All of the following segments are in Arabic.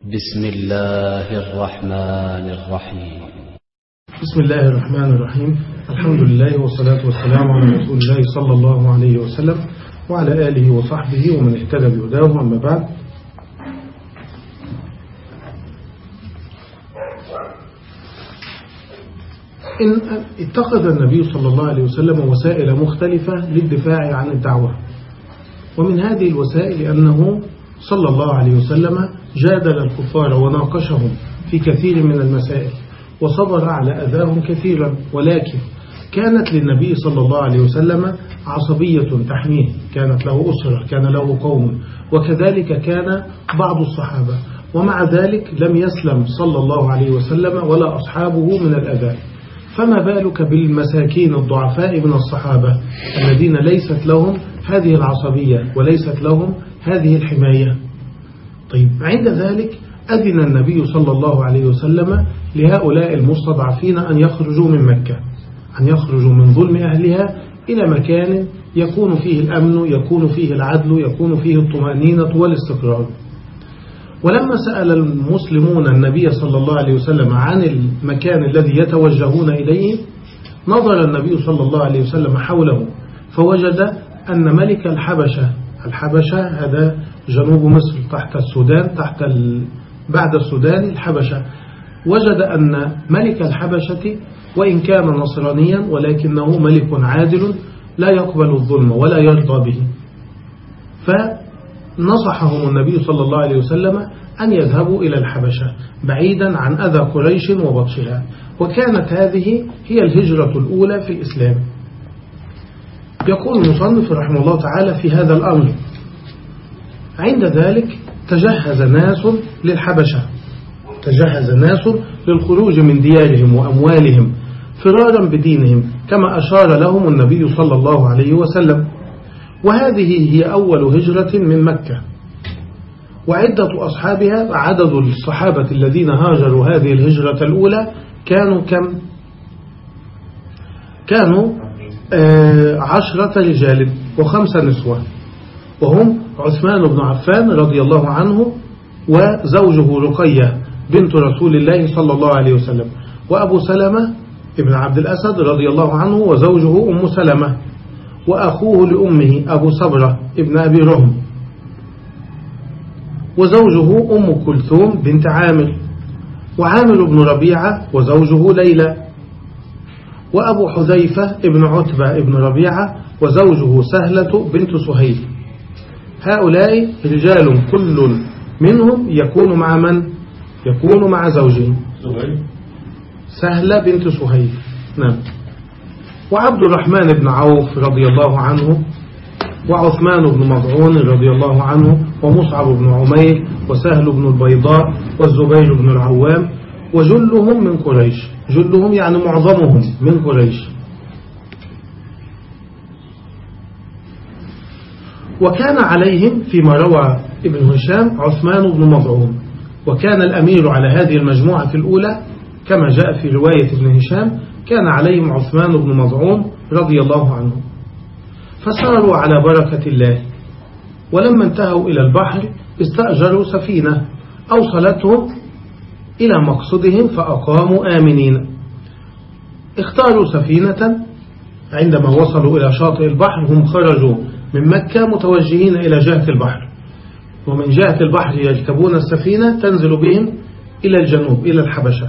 بسم الله الرحمن الرحيم. بسم الله الرحمن الرحيم. الحمد لله والصلاة والسلام على رسول الله صلى الله عليه وسلم وعلى آله وصحبه ومن اهتدى بهداه. أما بعد إن اتخذ النبي صلى الله عليه وسلم وسائل مختلفة للدفاع عن الدعوة. ومن هذه الوسائل أنه صلى الله عليه وسلم جادل الكفار وناقشهم في كثير من المسائل وصبر على أذاهم كثيرا ولكن كانت للنبي صلى الله عليه وسلم عصبية تحميه كانت له أسرة كان له قوم وكذلك كان بعض الصحابة ومع ذلك لم يسلم صلى الله عليه وسلم ولا أصحابه من الأذى. فما بالك بالمساكين الضعفاء من الصحابة الذين ليست لهم هذه العصبية وليست لهم هذه الحماية؟ طيب عند ذلك أذن النبي صلى الله عليه وسلم لهؤلاء المستضعفين أن يخرجوا من مكة أن يخرجوا من ظلم أهلها إلى مكان يكون فيه الأمن يكون فيه العدل يكون فيه الطمأنينة والاستقرار. ولما سأل المسلمون النبي صلى الله عليه وسلم عن المكان الذي يتوجهون إليه نظر النبي صلى الله عليه وسلم حوله فوجد أن ملك الحبشة الحبشة هذا جنوب مصر تحت السودان تحت ال... بعد السودان الحبشة. وجد أن ملك الحبشة وإن كان نصرانيا ولكنه ملك عادل لا يقبل الظلم ولا يرضى به. فنصحهم النبي صلى الله عليه وسلم أن يذهبوا إلى الحبشة بعيدا عن أذى قريش وبطشها. وكانت هذه هي الهجرة الأولى في الإسلام. يقول المصنف رحمه الله تعالى في هذا الأمر عند ذلك تجهز ناس للحبشة. تجهز ناس للخروج من ديارهم وأموالهم فرارا بدينهم كما أشار لهم النبي صلى الله عليه وسلم. وهذه هي أول هجرة من مكة. وعدة أصحابها عدد الصحابة الذين هاجروا هذه الهجرة الأولى كانوا كم؟ كانوا عشرة رجال وخمسة نسوة وهم عثمان بن عفان رضي الله عنه وزوجه رقية بنت رسول الله صلى الله عليه وسلم. وأبو سلمة ابن عبد الأسد رضي الله عنه وزوجه أم سلمة. وأخوه لأمه أبو صبرة ابن أبي رهم. وزوجه أم كلثوم بنت عامر. وعامر بن ربيعة وزوجه ليلى. وأبو حذيفة ابن عتبة ابن ربيعة وزوجه سهلة بنت سهيل. هؤلاء رجال كل منهم يكون مع من؟ يكون مع زوجه سهلة بنت سهيل. نعم. وعبد الرحمن بن عوف رضي الله عنه وعثمان بن مضعون رضي الله عنه ومصعب بن عمير وسهل بن البيضاء والزبير بن العوام وجلهم من قريش. جلهم يعني معظمهم من قريش. وكان عليهم فيما روى ابن هشام عثمان بن مضعون وكان الأمير على هذه المجموعة الأولى كما جاء في رواية ابن هشام كان عليهم عثمان بن مضعون رضي الله عنه. فساروا على بركة الله. ولما انتهوا إلى البحر استأجروا سفينة أوصلتهم إلى مقصدهم فأقاموا آمنين. اختاروا سفينة عندما وصلوا إلى شاطئ البحر هم خرجوا. من مكة متوجهين إلى جهة البحر. ومن جهة البحر يركبون السفينة تنزل بهم إلى الجنوب إلى الحبشة.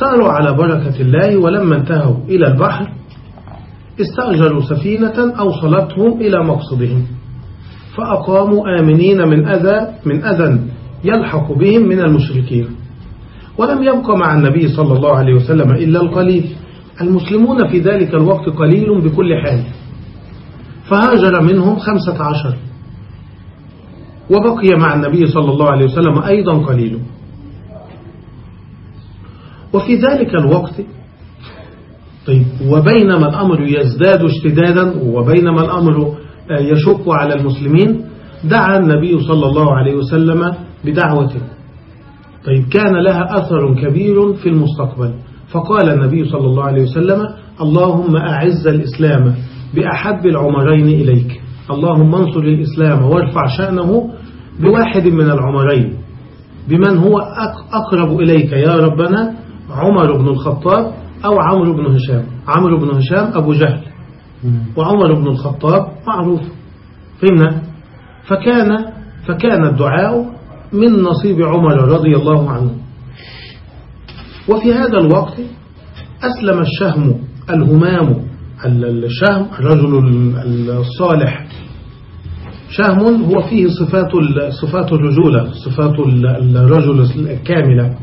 ساروا على بركة الله ولما انتهوا إلى البحر استأجروا سفينة أوصلتهم إلى مقصدهم. فأقاموا آمنين من أذى من أذى يلحق بهم من المشركين. ولم يبقى مع النبي صلى الله عليه وسلم إلا القليل. المسلمون في ذلك الوقت قليل بكل حال. فهاجر منهم خمسة عشر. وبقي مع النبي صلى الله عليه وسلم أيضا قليل. وفي ذلك الوقت طيب وبينما الأمر يزداد اشتدادا وبينما الأمر يشق على المسلمين دعا النبي صلى الله عليه وسلم بدعوته. طيب كان لها أثر كبير في المستقبل. فقال النبي صلى الله عليه وسلم اللهم أعز الإسلام بأحب العمرين إليك. اللهم انصر الإسلام وارفع شأنه بواحد من العمرين. بمن هو أقرب إليك يا ربنا عمر بن الخطاب أو عمرو بن هشام. عمرو بن هشام أبو جهل. وعمر بن الخطاب معروف. فهمنا؟ فكان فكان الدعاء من نصيب عمر رضي الله عنه. وفي هذا الوقت أسلم الشهم الهمام الشهم الرجل الصالح. شهم هو فيه صفات صفات الرجولة صفات الرجل الكاملة.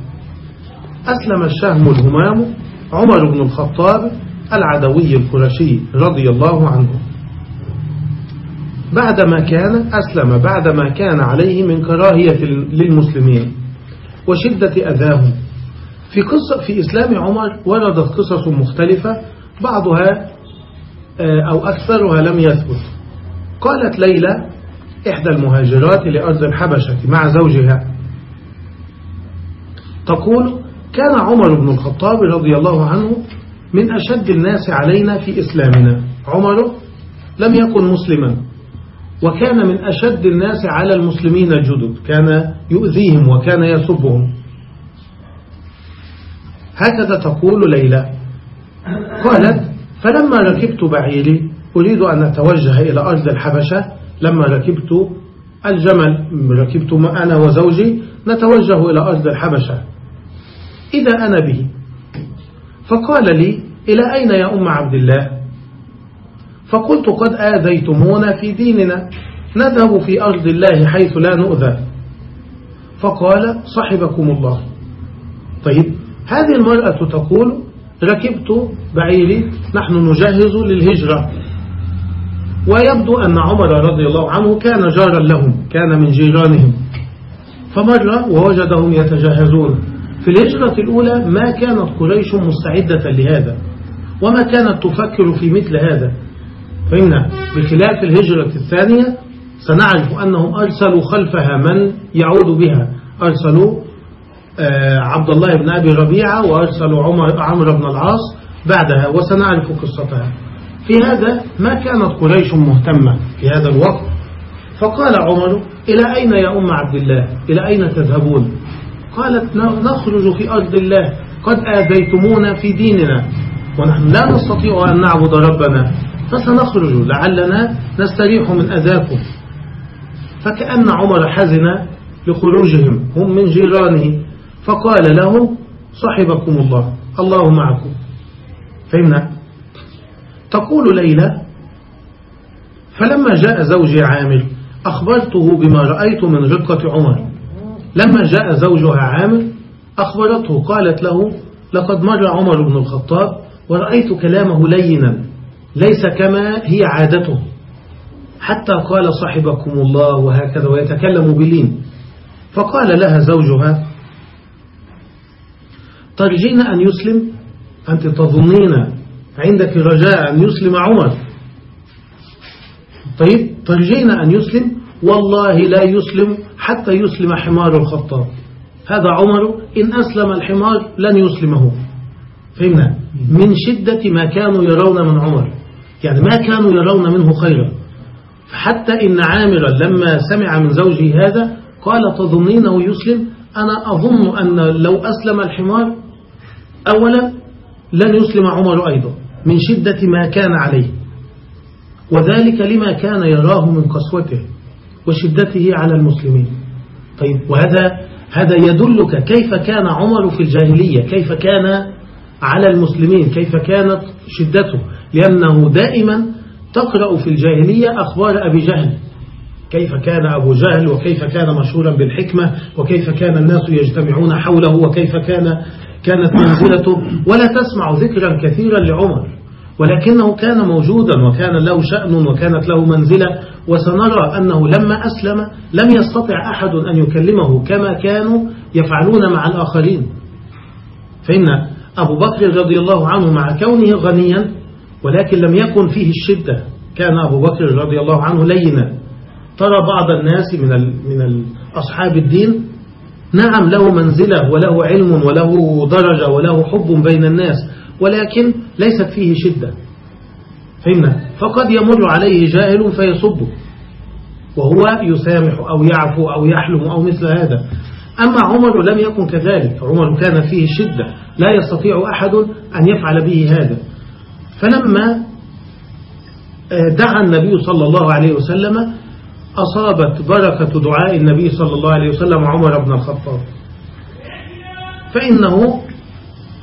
أسلم الشهم الهمام عمر بن الخطاب العدوي القرشي رضي الله عنه. بعدما كان أسلم بعدما كان عليه من كراهية للمسلمين وشدة أذاهم في قصة في إسلام عمر وردت قصص مختلفة بعضها آه، أو أكثرها لم يثبت. قالت ليلى إحدى المهاجرات لأرض الحبشة مع زوجها تقول كان عمر بن الخطاب رضي الله عنه من أشد الناس علينا في إسلامنا. عمر لم يكن مسلما وكان من أشد الناس على المسلمين الجدد كان يؤذيهم وكان يسبهم. هكذا تقول ليلى. قالت فلما ركبت بعيري أريد أن أتوجه إلى أرض الحبشة. لما ركبت الجمل ركبت أنا وزوجي نتوجه إلى أرض الحبشة. إذا أنا به. فقال لي إلى أين يا أم عبد الله؟ فقلت قد آذيتمونا في ديننا. نذهب في أرض الله حيث لا نؤذى. فقال صحبكم الله. طيب هذه المرأة تقول ركبت بعيري نحن نجهز للهجرة. ويبدو أن عمر رضي الله عنه كان جارا لهم كان من جيرانهم. فمر ووجدهم يتجهزون. في الهجرة الأولى ما كانت قريش مستعدة لهذا وما كانت تفكر في مثل هذا. فإن بخلاف الهجرة الثانية سنعرف أنهم أرسلوا خلفها من يعود بها. أرسلوا عبد الله بن أبي ربيعة وأرسلوا عمر عمرو بن العاص بعدها وسنعرف قصتها. في هذا ما كانت قريش مهتمة في هذا الوقت. فقال عمر إلى أين يا أم عبد الله؟ إلى أين تذهبون؟ قالت نخرج في أرض الله. قد آذيتمونا في ديننا. ونحن لا نستطيع أن نعبد ربنا. فسنخرج. لعلنا نستريح من أذاكم. فكأن عمر حزن لخروجهم. هم من جيرانه. فقال له صحبكم الله الله معكم. فهمنا؟ تقول ليلى فلما جاء زوجي عامر أخبرته بما رأيت من رقة عمر. لما جاء زوجها عامر أخبرته قالت له لقد مر عمر بن الخطاب ورأيت كلامه لينا ليس كما هي عادته. حتى قال صاحبكم الله وهكذا ويتكلم بلين فقال لها زوجها ترجين أن يسلم؟ أنت تظنين عندك رجاء أن يسلم عمر. طيب ترجين أن يسلم؟ والله لا يسلم حتى يسلم حمار الخطاب. هذا عمر إن أسلم الحمار لن يسلمه. فهمنا؟ من شدة ما كانوا يرون من عمر. يعني ما كانوا يرون منه خيرا. حتى إن عامرا لما سمع من زوجه هذا قال تظنينه يسلم؟ أنا أظن أن لو أسلم الحمار أولا لن يسلم عمر أيضا من شدة ما كان عليه وذلك لما كان يراه من قسوته وشدته على المسلمين. طيب وهذا هذا يدلك كيف كان عمر في الجاهلية كيف كان على المسلمين كيف كانت شدته. لأنه دائما تقرأ في الجاهلية أخبار أبي جهل. كيف كان أبو جهل وكيف كان مشهورا بالحكمة وكيف كان الناس يجتمعون حوله وكيف كان كانت منزلته ولا تسمع ذكرا كثيرا لعمر ولكنه كان موجودا وكان له شأن وكانت له منزلة وسنرى أنه لما أسلم لم يستطع أحد أن يكلمه كما كانوا يفعلون مع الآخرين. فإن أبو بكر رضي الله عنه مع كونه غنيا ولكن لم يكن فيه الشدة كان أبو بكر رضي الله عنه لينا. ترى بعض الناس من من أصحاب الدين نعم له منزلة وله علم وله درجة وله حب بين الناس ولكن ليست فيه شدة. فهمنا؟ فقد يمر عليه جاهل فيصبه وهو يسامح أو يعفو أو يحلم أو مثل هذا. أما عمر لم يكن كذلك عمر كان فيه شدة لا يستطيع أحد أن يفعل به هذا. فلما آه، دعا النبي صلى الله عليه وسلم أصابت بركة دعاء النبي صلى الله عليه وسلم عمر بن الخطاب. فإنه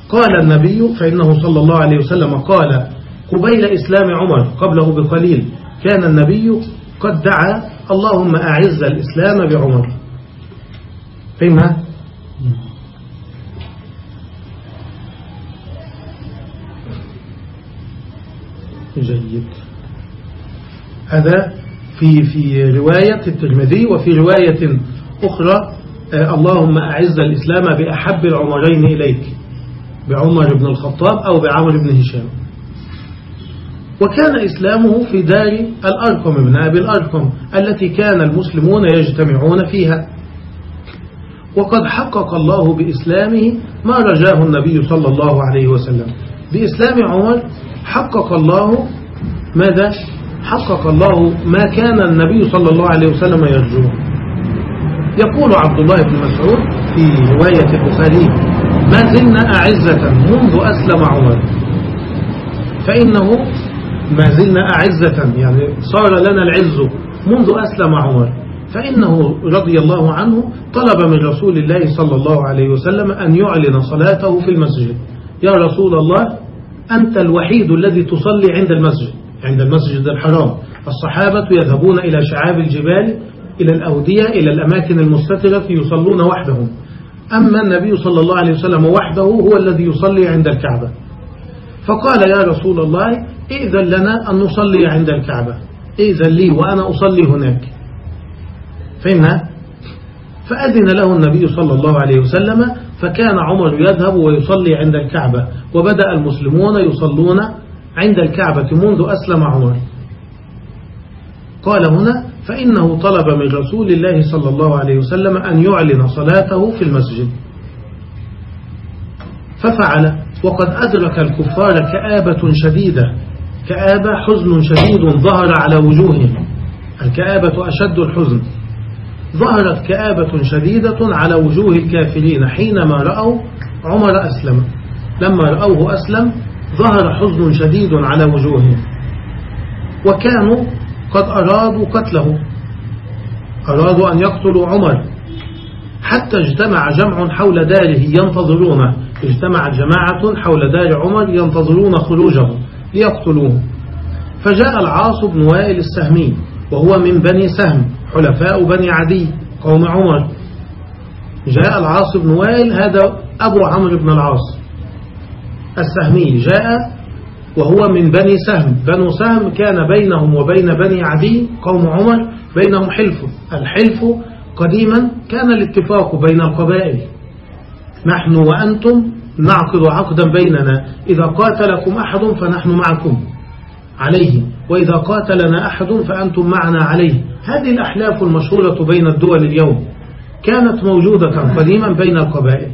قال النبي فإنه صلى الله عليه وسلم قال قبيل إسلام عمر قبله بقليل كان النبي قد دعا اللهم أعز الإسلام بعمر. فهمها؟ جيد. هذا في في رواية الترمذي وفي رواية أخرى آه، اللهم أعز الإسلام بأحب العمرين إليك بعمر بن الخطاب أو بعمر بن هشام. وكان إسلامه في دار الأرقم بن أبي الأرقم التي كان المسلمون يجتمعون فيها. وقد حقق الله بإسلامه ما رجاه النبي صلى الله عليه وسلم. بإسلام عمر حقق الله ماذا؟ حقق الله ما كان النبي صلى الله عليه وسلم يرجوه يقول عبد الله بن مسعود في رواية البخاري ما زلنا أعزة منذ أسلم عمر. فإنه ما زلنا أعزة يعني صار لنا العز منذ أسلم عمر. فإنه رضي الله عنه طلب من رسول الله صلى الله عليه وسلم أن يعلن صلاته في المسجد. يا رسول الله أنت الوحيد الذي تصلي عند المسجد. عند المسجد الحرام. الصحابة يذهبون إلى شعاب الجبال إلى الأودية إلى الأماكن المستترة يصلون وحدهم. أما النبي صلى الله عليه وسلم وحده هو الذي يصلي عند الكعبة. فقال يا رسول الله إذن لنا أن نصلي عند الكعبة. إذن لي وأنا أصلي هناك. فهمنا؟ فأذن له النبي صلى الله عليه وسلم فكان عمر يذهب ويصلي عند الكعبة. وبدأ المسلمون يصلون عند الكعبة منذ أسلم عمر. قال هنا فإنه طلب من رسول الله صلى الله عليه وسلم أن يعلن صلاته في المسجد. ففعل وقد أدرك الكفار كآبة شديدة. كآبة حزن شديد ظهر على وجوههم. الكآبة أشد الحزن. ظهرت كآبة شديدة على وجوه الكافرين حينما رأوا عمر أسلم. لما رأوه أسلم ظهر حزن شديد على وجوههم. وكانوا قد أرادوا قتله. أرادوا أن يقتلوا عمر. حتى اجتمع جمع حول داره ينتظرونه. اجتمع جماعة حول دار عمر ينتظرون خروجه ليقتلوه. فجاء العاص بن وائل السهمي وهو من بني سهم حلفاء بني عدي قوم عمر. جاء العاص بن وائل هذا أبو عمرو بن العاص. السهمي جاء وهو من بني سهم. بنو سهم كان بينهم وبين بني عدي قوم عمر بينهم حلف. الحلف قديما كان الاتفاق بين القبائل. نحن وأنتم نعقد عقدا بيننا. إذا قاتلكم أحد فنحن معكم عليه. وإذا قاتلنا أحد فأنتم معنا عليه. هذه الأحلاف المشهورة بين الدول اليوم كانت موجودة قديما بين القبائل.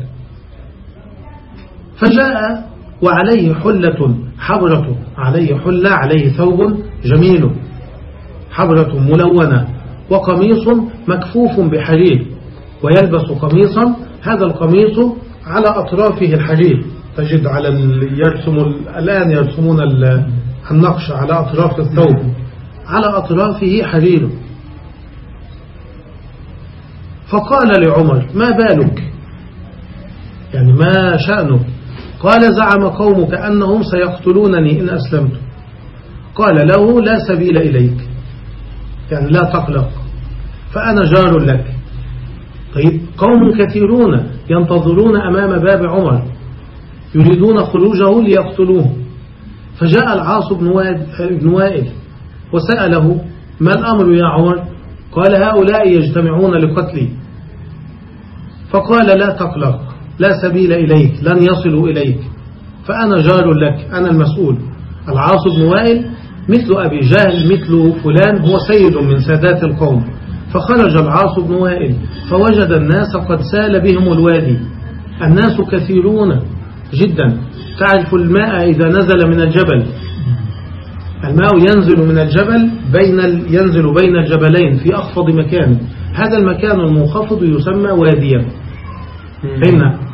فجاء وعليه حلة حبرة عليه حلة عليه ثوب جميل. حبرة ملونة. وقميص مكفوف بحرير ويلبس قميصا هذا القميص على أطرافه الحرير تجد على يرسم الآن يرسمون النقش على أطراف الثوب. على أطرافه حرير فقال لعمر ما بالك؟ يعني ما شأنك؟ قال زعم قومك أنهم سيقتلونني إن أسلمت. قال له لا سبيل إليك. يعني لا تقلق. فأنا جار لك. طيب قوم كثيرون ينتظرون أمام باب عمر. يريدون خروجه ليقتلوه. فجاء العاص بن وائل وسأله ما الأمر يا عمر؟ قال هؤلاء يجتمعون لقتلي. فقال لا تقلق. لا سبيل إليك لن يصلوا إليك. فأنا جار لك أنا المسؤول. العاص بن وائل مثل أبي جهل مثل فلان هو سيد من سادات القوم. فخرج العاص بن وائل فوجد الناس قد سال بهم الوادي. الناس كثيرون جدا. تعرف الماء إذا نزل من الجبل؟ الماء ينزل من الجبل بين ال... ينزل بين الجبلين في أخفض مكان. هذا المكان المنخفض يسمى واديا. فهمنا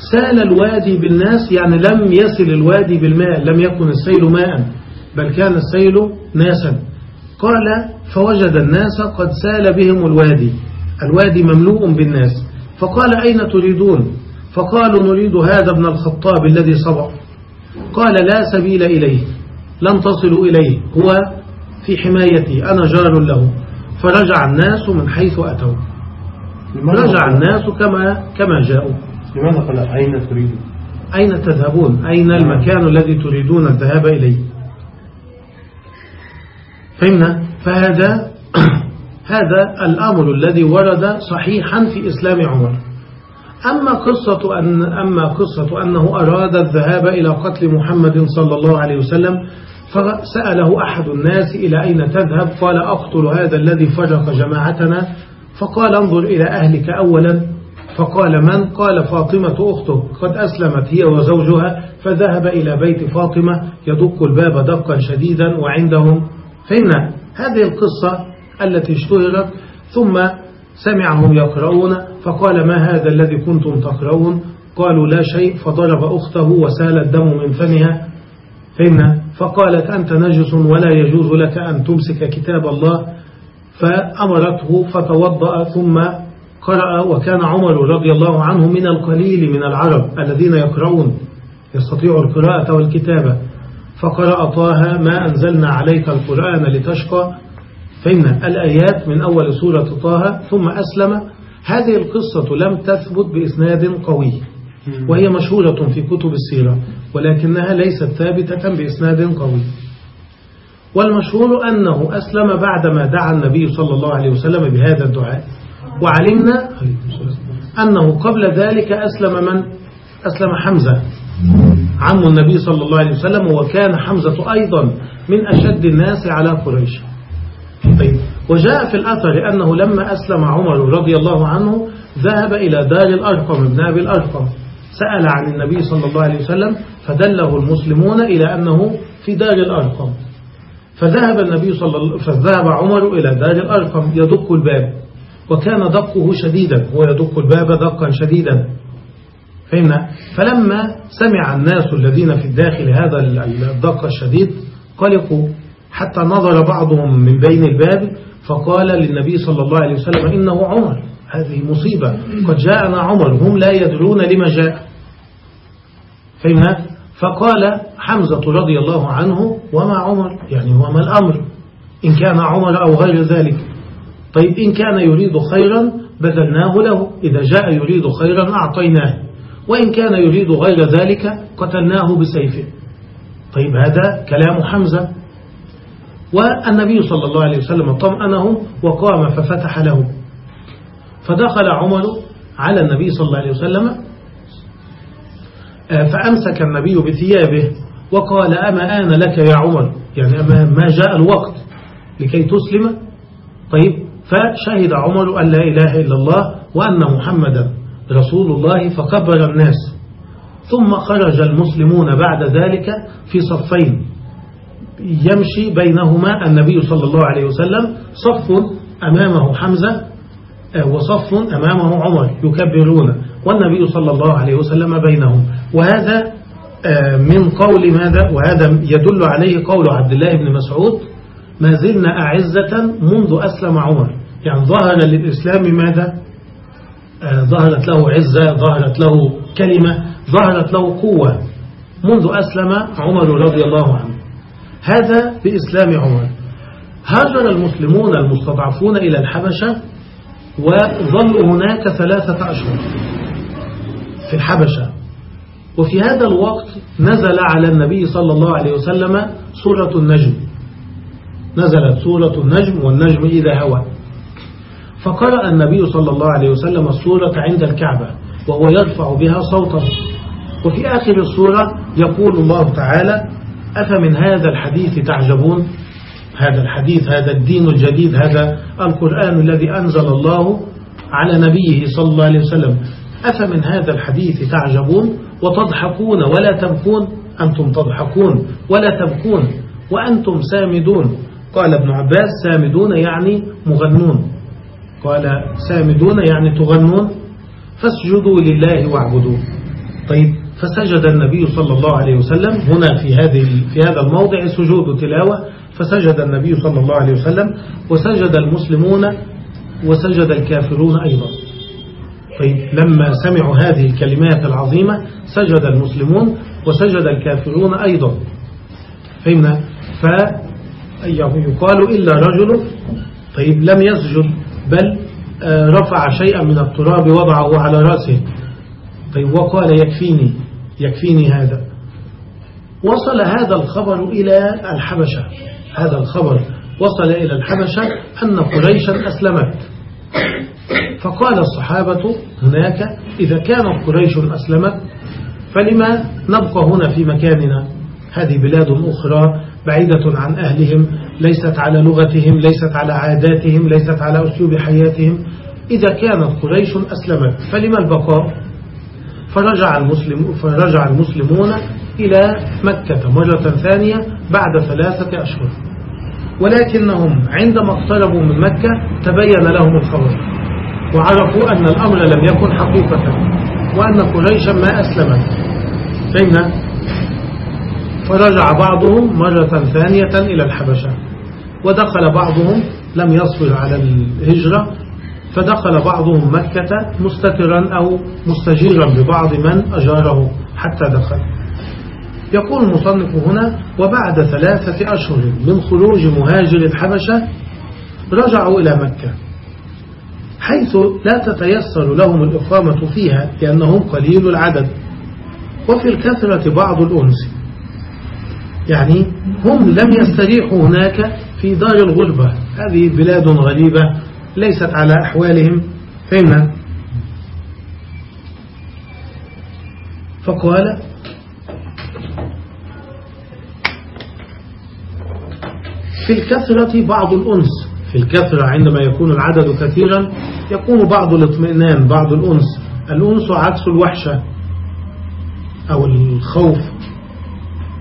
سأل الوادي بالناس يعني لم يصل الوادي بالماء لم يكن السيل ماء بل كان السيل ناسا. قال فوجد الناس قد سال بهم الوادي. الوادي مملوء بالناس. فقال أين تريدون؟ فقالوا نريد هذا ابن الخطاب الذي صبر قال لا سبيل إليه لن تصلوا إليه هو في حمايتي أنا جار له. فرجع الناس من حيث أتوا. رجع الناس كما كما جاءوا. لماذا قال أين تريد أين تذهبون؟ أين المكان الذي تريدون الذهاب إليه؟ فهمنا؟ فهذا هذا الأمر الذي ورد صحيحا في إسلام عمر. أما قصة, أن أما قصة أنه أراد الذهاب إلى قتل محمد صلى الله عليه وسلم فسأله أحد الناس إلى أين تذهب؟ قال أقتل هذا الذي فرق جماعتنا. فقال انظر إلى أهلك أولا. فقال من؟ قال فاطمة أخته. قد أسلمت هي وزوجها فذهب إلى بيت فاطمة يدق الباب دقا شديدا وعندهم. فهمنا هذه القصة التي اشتهرت ثم سمعهم يقرؤون فقال ما هذا الذي كنتم تقرؤون؟ قالوا لا شيء فضرب أخته وسال الدم من فمها. فهمنا فقالت أنت نجس ولا يجوز لك أن تمسك كتاب الله. فأمرته فتوضأ ثم قرأ وكان عمر رضي الله عنه من القليل من العرب الذين يقرؤون يستطيع القراءة والكتابة. فقرأ طه ما أنزلنا عليك القرآن لتشقى. فإن الآيات من أول سورة طه ثم أسلم. هذه القصة لم تثبت بإسناد قوي وهي مشهورة في كتب السيرة ولكنها ليست ثابتة بإسناد قوي. والمشهور أنه أسلم بعدما دعا النبي صلى الله عليه وسلم بهذا الدعاء. وعلمنا أنه قبل ذلك أسلم من؟ أسلم حمزة. عم النبي صلى الله عليه وسلم وكان حمزة أيضا من أشد الناس على قريش. طيب وجاء في الأثر أنه لما أسلم عمر رضي الله عنه ذهب إلى دار الأرقم ابن أبي الأرقم. سأل عن النبي صلى الله عليه وسلم فدله المسلمون إلى أنه في دار الأرقم. فذهب النبي صلى الله فذهب عمر إلى دار الأرقم يدق الباب. وكان دقه شديدا هو يدق الباب دقا شديدا. فهمنا؟ فلما سمع الناس الذين في الداخل هذا الدق الشديد قلقوا حتى نظر بعضهم من بين الباب فقال للنبي صلى الله عليه وسلم إنه عمر هذه مصيبة. قد جاءنا عمر هم لا يدرون لما جاء. فهمنا؟ فقال حمزة رضي الله عنه وما عمر؟ يعني وما الأمر؟ إن كان عمر أو غير ذلك. طيب إن كان يريد خيرا بذلناه له. إذا جاء يريد خيرا أعطيناه. وإن كان يريد غير ذلك قتلناه بسيفه. طيب هذا كلام حمزة. والنبي صلى الله عليه وسلم طمأنه وقام ففتح له. فدخل عمر على النبي صلى الله عليه وسلم آه، فأمسك النبي بثيابه وقال أما آن لك يا عمر؟ يعني ما جاء الوقت لكي تسلم؟ طيب فشهد عمر أن لا إله إلا الله وأن محمدا رسول الله فكبر الناس. ثم خرج المسلمون بعد ذلك في صفين. يمشي بينهما النبي صلى الله عليه وسلم. صف أمامه حمزة آه، وصف أمامه عمر يكبرون والنبي صلى الله عليه وسلم بينهم. وهذا آه، من قول ماذا؟ وهذا يدل عليه قول عبد الله بن مسعود ما زلنا أعزة منذ أسلم عمر. يعني ظهر للإسلام ماذا؟ آه، ظهرت له عزة ظهرت له كلمة ظهرت له قوة. منذ أسلم عمر رضي الله عنه. هذا بإسلام عمر. هاجر المسلمون المستضعفون إلى الحبشة وظلوا هناك ثلاثة أشهر في الحبشة. وفي هذا الوقت نزل على النبي صلى الله عليه وسلم سورة النجم. نزلت سورة النجم والنجم إذا هوى. فقرأ النبي صلى الله عليه وسلم السورة عند الكعبة وهو يرفع بها صوته. وفي آخر السورة يقول الله تعالى أفمن هذا الحديث تعجبون؟ هذا الحديث هذا الدين الجديد هذا القرآن الذي أنزل الله على نبيه صلى الله عليه وسلم. أفمن هذا الحديث تعجبون؟ وتضحكون ولا تبكون؟ أنتم تضحكون ولا تبكون وأنتم سامدون. قال ابن عباس سامدون يعني مغنون. قال سامدون يعني تغنون فاسجدوا لله واعبدوه. طيب فسجد النبي صلى الله عليه وسلم هنا في هذه في هذا الموضع سجود تلاوة فسجد النبي صلى الله عليه وسلم وسجد المسلمون وسجد الكافرون أيضا. طيب لما سمعوا هذه الكلمات العظيمة سجد المسلمون وسجد الكافرون أيضا. فهمنا؟ فيقال إلا رجل. طيب لم يسجد بل آه، رفع شيئا من التراب وضعه على رأسه. طيب وقال يكفيني يكفيني هذا. وصل هذا الخبر إلى الحبشة. هذا الخبر وصل إلى الحبشة أن قريشا أسلمت. فقال الصحابة هناك إذا كانت قريش أسلمت فلما نبقى هنا في مكاننا؟ هذه بلاد أخرى بعيدة عن أهلهم ليست على لغتهم ليست على عاداتهم ليست على أسلوب حياتهم. إذا كانت قريش أسلمت فلما البقاء؟ فرجع, المسلم فرجع المسلمون إلى مكة مرة ثانية بعد ثلاثة أشهر. ولكنهم عندما اقتربوا من مكة تبين لهم الخبر وعرفوا أن الأمر لم يكن حقيقة وأن قريشا ما أسلمت. فإن فرجع بعضهم مرة ثانية إلى الحبشة. ودخل بعضهم لم يصبر على الهجرة فدخل بعضهم مكة مستترا أو مستجيرا ببعض من أجاره حتى دخل. يقول المصنف هنا وبعد ثلاثة أشهر من خروج مهاجر الحبشة رجعوا إلى مكة. حيث لا تتيسر لهم الإقامة فيها لأنهم قليل العدد. وفي الكثرة بعض الأنس يعني هم لم يستريحوا هناك في دار الغربة. هذه بلاد غريبة ليست على أحوالهم. فهمنا فقال في الكثرة بعض الأنس. في الكثرة عندما يكون العدد كثيرا يكون بعض الاطمئنان بعض الأنس. الأنس عكس الوحشة أو الخوف.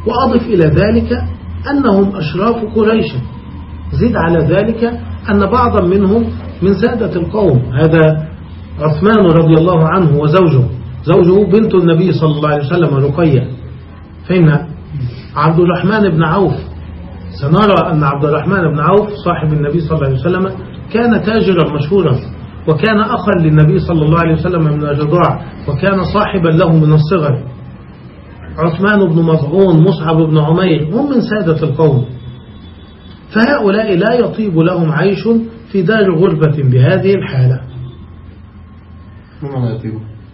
وأضف إلى ذلك أنهم أشراف قريش. زد على ذلك أن بعضا منهم من سادة القوم هذا عثمان رضي الله عنه وزوجه. زوجه بنت النبي صلى الله عليه وسلم رقية. فهمنا عبد الرحمن بن عوف سنرى أن عبد الرحمن بن عوف صاحب النبي صلى الله عليه وسلم كان تاجرا مشهورا وكان أخا للنبي صلى الله عليه وسلم من الرضاع وكان صاحبا له من الصغر. عثمان بن مظعون مصعب بن عمير هم من سادة القوم. فهؤلاء لا يطيب لهم عيش في دار غربة بهذه الحالة.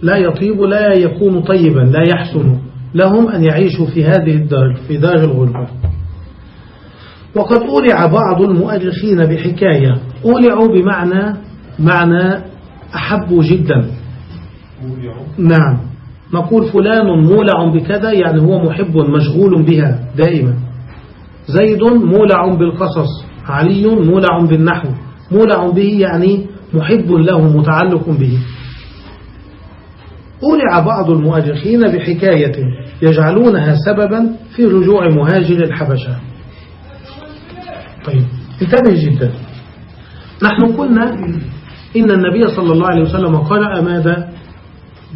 لا يطيب لا يكون طيبا لا يحسن لهم أن يعيشوا في هذه الدار في دار الغربة. وقد أولع بعض المؤرخين بحكاية. أولعوا بمعنى معنى أحبوا جدا. نعم. نقول فلان مولع بكذا يعني هو محب مشغول بها دائما. زيد مولع بالقصص علي مولع بالنحو. مولع به يعني محب له متعلق به. أولع بعض المؤرخين بحكاية يجعلونها سببا في رجوع مهاجر الحبشة. طيب انتبه جدا. نحن قلنا إن النبي صلى الله عليه وسلم قرأ ماذا؟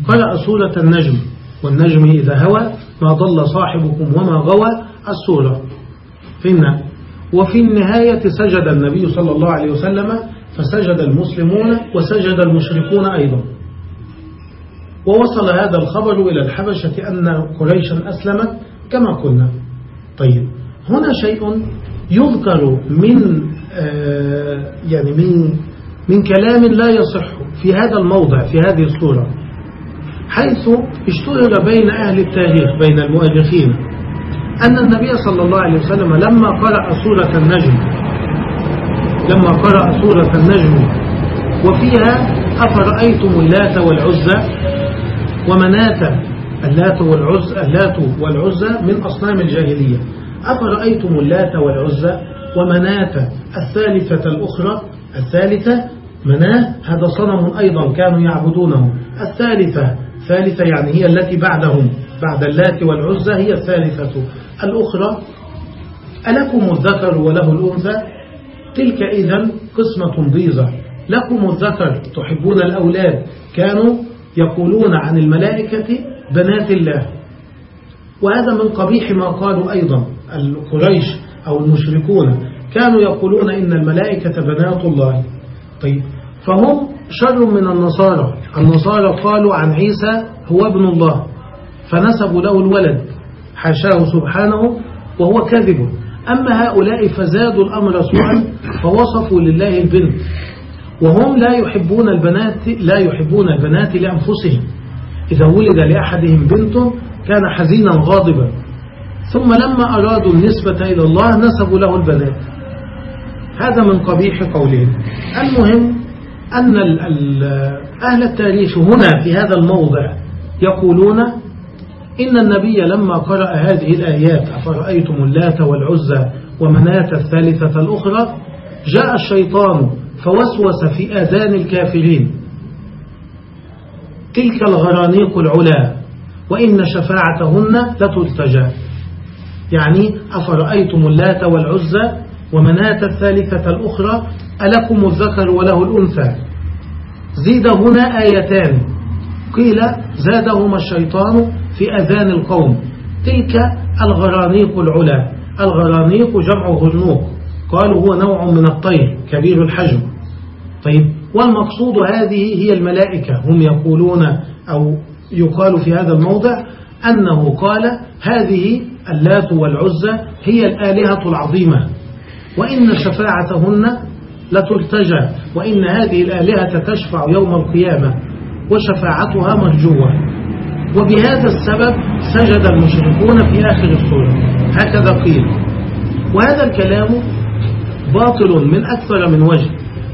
قرأ سورة النجم. والنجم إذا هوى ما ضل صاحبكم وما غوى السورة فهمنا وفي النهاية سجد النبي صلى الله عليه وسلم فسجد المسلمون وسجد المشركون أيضا. ووصل هذا الخبر إلى الحبشة أن قريشا أسلمت كما قلنا. طيب هنا شيء يذكر من آه يعني من من كلام لا يصح في هذا الموضع في هذه الصورة. حيث اشتهر بين أهل التاريخ بين المؤرخين أن النبي صلى الله عليه وسلم لما قرأ سورة النجم لما قرأ سورة النجم وفيها أفرأيتم اللات والعزى؟ ومناة اللات والعزى اللات والعزى من أصنام الجاهلية. أفرأيتم اللات والعزى؟ ومناة الثالثة الأخرى؟ الثالثة مناة هذا صنم أيضا كانوا يعبدونه. الثالثة ثالثة يعني هي التي بعدهم بعد اللات والعزى هي الثالثة. الأخرى ألكم الذكر وله الأنثى؟ تلك إذا قسمة ضيزة لكم الذكر تحبون الأولاد كانوا يقولون عن الملائكة بنات الله. وهذا من قبيح ما قالوا أيضا القريش أو المشركون. كانوا يقولون إن الملائكة بنات الله. طيب فهم شر من النصارى. النصارى قالوا عن عيسى هو ابن الله فنسبوا له الولد حاشاه سبحانه وهو كذب أما هؤلاء فزادوا الأمر سوءا فوصفوا لله البنت. وهم لا يحبون البنات لا يحبون البنات لأنفسهم. إذا ولد لأحدهم بنت كان حزينا غاضبا. ثم لما أرادوا النسبة إلى الله نسبوا له البنات. هذا من قبيح قولهم. المهم أن أهل التاريخ هنا في هذا الموضع يقولون إن النبي لما قرأ هذه الآيات أفرأيتم اللات والعزى ومناة الثالثة الأخرى؟ جاء الشيطان فوسوس في آذان الكافرين. تلك الغرانيق العلا وإن شفاعتهن لتلتجى. يعني أفرأيتم اللات والعزى ومناة الثالثة الأخرى؟ ألكم الذكر وله الأنثى. زيد هنا آيتان. قيل زادهما الشيطان في أذان القوم. تلك الغرانيق العلا. الغرانيق جمع غرنوق. قالوا هو نوع من الطير كبير الحجم. طيب والمقصود هذه هي الملائكة. هم يقولون أو يقال في هذا الموضع أنه قال هذه اللات والعزة هي الآلهة العظيمة. وإن شفاعتهن لترتجى وإن هذه الآلهة تشفع يوم القيامة وشفاعتها مرجوة. وبهذا السبب سجد المشركون في آخر السورة هكذا قيل. وهذا الكلام باطل من أكثر من وجه.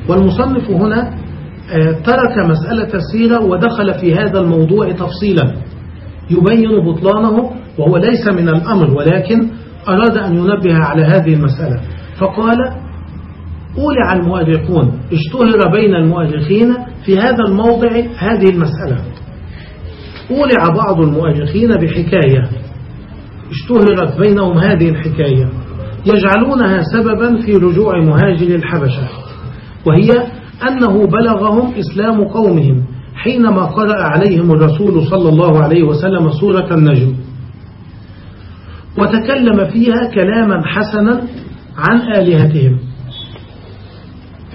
والمصنف هنا آه، ترك مسألة السيرة ودخل في هذا الموضوع تفصيلا. يبين بطلانه وهو ليس من الأمر ولكن أراد أن ينبه على هذه المسألة. فقال أولع المؤرخون اشتهر بين المؤرخين في هذا الموضع هذه المسألة. أولع بعض المؤرخين بحكاية. اشتهرت بينهم هذه الحكاية. يجعلونها سببا في رجوع مهاجر الحبشة. وهي أنه بلغهم إسلام قومهم حينما قرأ عليهم الرسول صلى الله عليه وسلم سورة النجم. وتكلم فيها كلاما حسنا عن آلهتهم.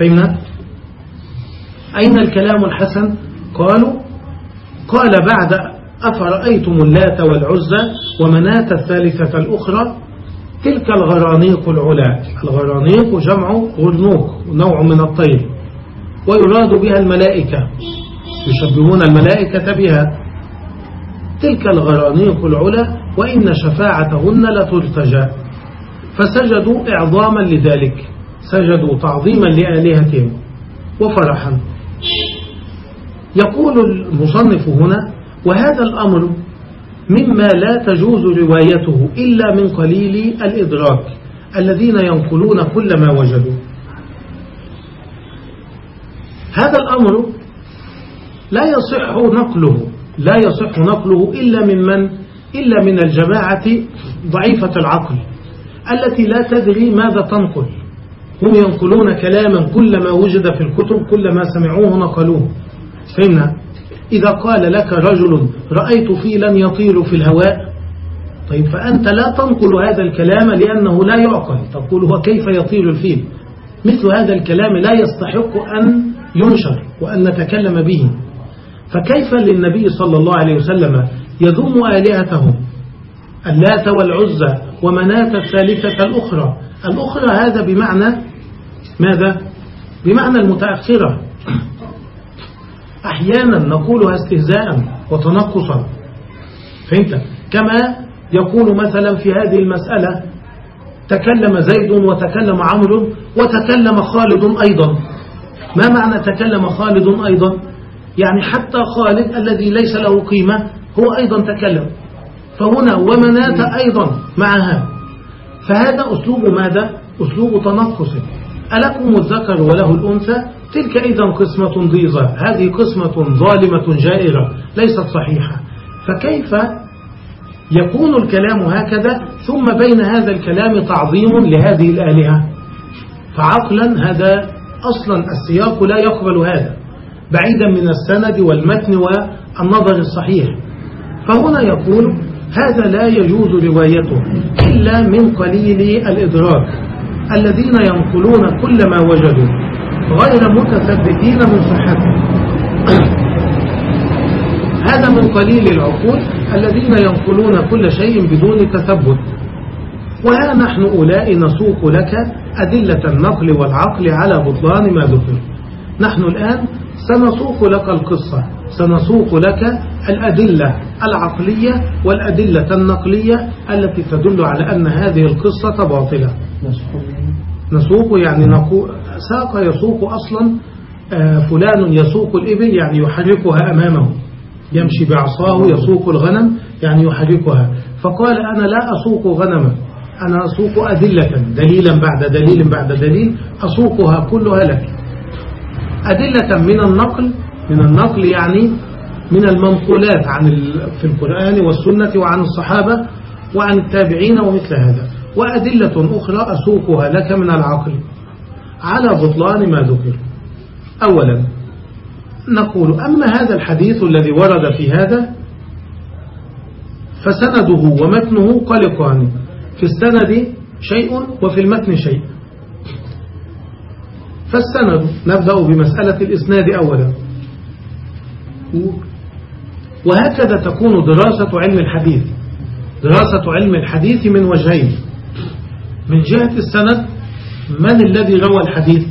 فهمنا؟ أين الكلام الحسن؟ قالوا قال بعد أفرأيتم اللات والعزى ومناة الثالثة الأخرى؟ تلك الغرانيق العلا. الغرانيق جمع غرنوق نوع من الطير ويراد بها الملائكة. يشبهون الملائكة بها. تلك الغرانيق العلا وإن شفاعتهن لترتجى. فسجدوا إعظاما لذلك. سجدوا تعظيما لآلهتهم وفرحا. يقول المصنف هنا وهذا الأمر مما لا تجوز روايته إلا من قليل الإدراك الذين ينقلون كل ما وجدوا. هذا الأمر لا يصح نقله لا يصح نقله إلا من من؟ إلا من الجماعة ضعيفة العقل التي لا تدري ماذا تنقل. هم ينقلون كلاما كلما وجد في الكتب كلما سمعوه نقلوه. فهمنا؟ إذا قال لك رجل رأيت فيلا يطير في الهواء طيب فأنت لا تنقل هذا الكلام لأنه لا يعقل. تقول هو كيف يطير الفيل؟ مثل هذا الكلام لا يستحق أن ينشر وأن نتكلم به. فكيف للنبي صلى الله عليه وسلم يذم آلهتهم اللات والعزى ومناة الثالثة الأخرى. الأخرى هذا بمعنى ماذا؟ بمعنى المتأخرة. أحيانا نقولها استهزاء وتنقصا. فهمت؟ كما يقول مثلا في هذه المسألة تكلم زيد وتكلم عمرو وتكلم خالد أيضا. ما معنى تكلم خالد أيضا؟ يعني حتى خالد الذي ليس له قيمة هو أيضا تكلم. فهنا ومنات أيضا معها. فهذا أسلوب ماذا؟ أسلوب تنقص. ألكم الذكر وله الأنثى؟ تلك إذا قسمة ضيزة هذه قسمة ظالمة جائرة ليست صحيحة. فكيف يكون الكلام هكذا ثم بين هذا الكلام تعظيم لهذه الآلهة؟ فعقلا هذا أصلا السياق لا يقبل هذا بعيدا من السند والمتن والنظر الصحيح. فهنا يقول هذا لا يجوز روايته إلا من قليل الإدراك. الذين ينقلون كل ما وجدوا غير متثبتين من صحته هذا من قليل العقول الذين ينقلون كل شيء بدون تثبت. وها نحن أولاء نسوق لك أدلة النقل والعقل على بطلان ما ذكر؟ نحن الآن سنسوق لك القصة سنسوق لك الأدلة العقلية والأدلة النقلية التي تدل على أن هذه القصة باطلة. نسوق يعني نقول ساق يسوق أصلا آه، فلان يسوق الإبل يعني يحركها أمامه. يمشي بعصاه يسوق الغنم يعني يحركها. فقال أنا لا أسوق غنما أنا أسوق أدلة دليلا بعد دليل بعد دليل أسوقها كلها لك. أدلة من النقل من النقل يعني من المنقولات عن في القرآن والسنة وعن الصحابة وعن التابعين ومثل هذا. وأدلة أخرى أسوقها لك من العقل. على بطلان ما ذكر. أولا نقول أما هذا الحديث الذي ورد في هذا فسنده ومتنه قلقان. في السند شيء وفي المتن شيء. فالسند نبدأ بمسألة الإسناد أولا. وهكذا تكون دراسة علم الحديث. دراسة علم الحديث من وجهين. من جهة السند من الذي روى الحديث؟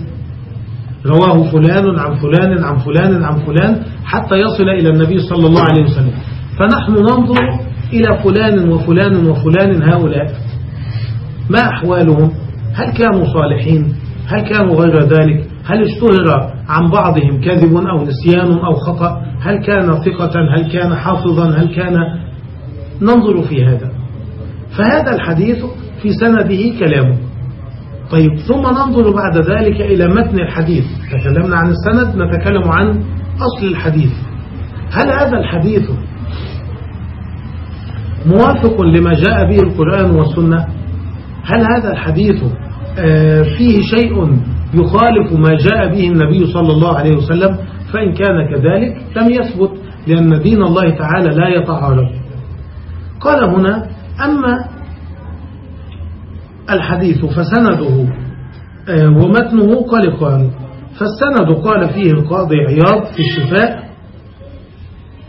رواه فلان عن فلان عن فلان عن فلان حتى يصل إلى النبي صلى الله عليه وسلم. فنحن ننظر إلى فلان وفلان وفلان هؤلاء. ما أحوالهم؟ هل كانوا صالحين؟ هل كانوا غير ذلك؟ هل اشتهر عن بعضهم كذب أو نسيان أو خطأ؟ هل كان ثقة؟ هل كان حافظا؟ هل كان؟ ننظر في هذا. فهذا الحديث في سنده كلامه. طيب ثم ننظر بعد ذلك إلى متن الحديث. تكلمنا عن السند نتكلم عن أصل الحديث. هل هذا الحديث موافق لما جاء به القرآن والسنة؟ هل هذا الحديث آه، فيه شيء يخالف ما جاء به النبي صلى الله عليه وسلم؟ فإن كان كذلك لم يثبت لأن دين الله تعالى لا يتعارض. قال هنا أما الحديث فسنده آه، ومتنه قلقان فالسند قال فيه القاضي عياض في الشفاء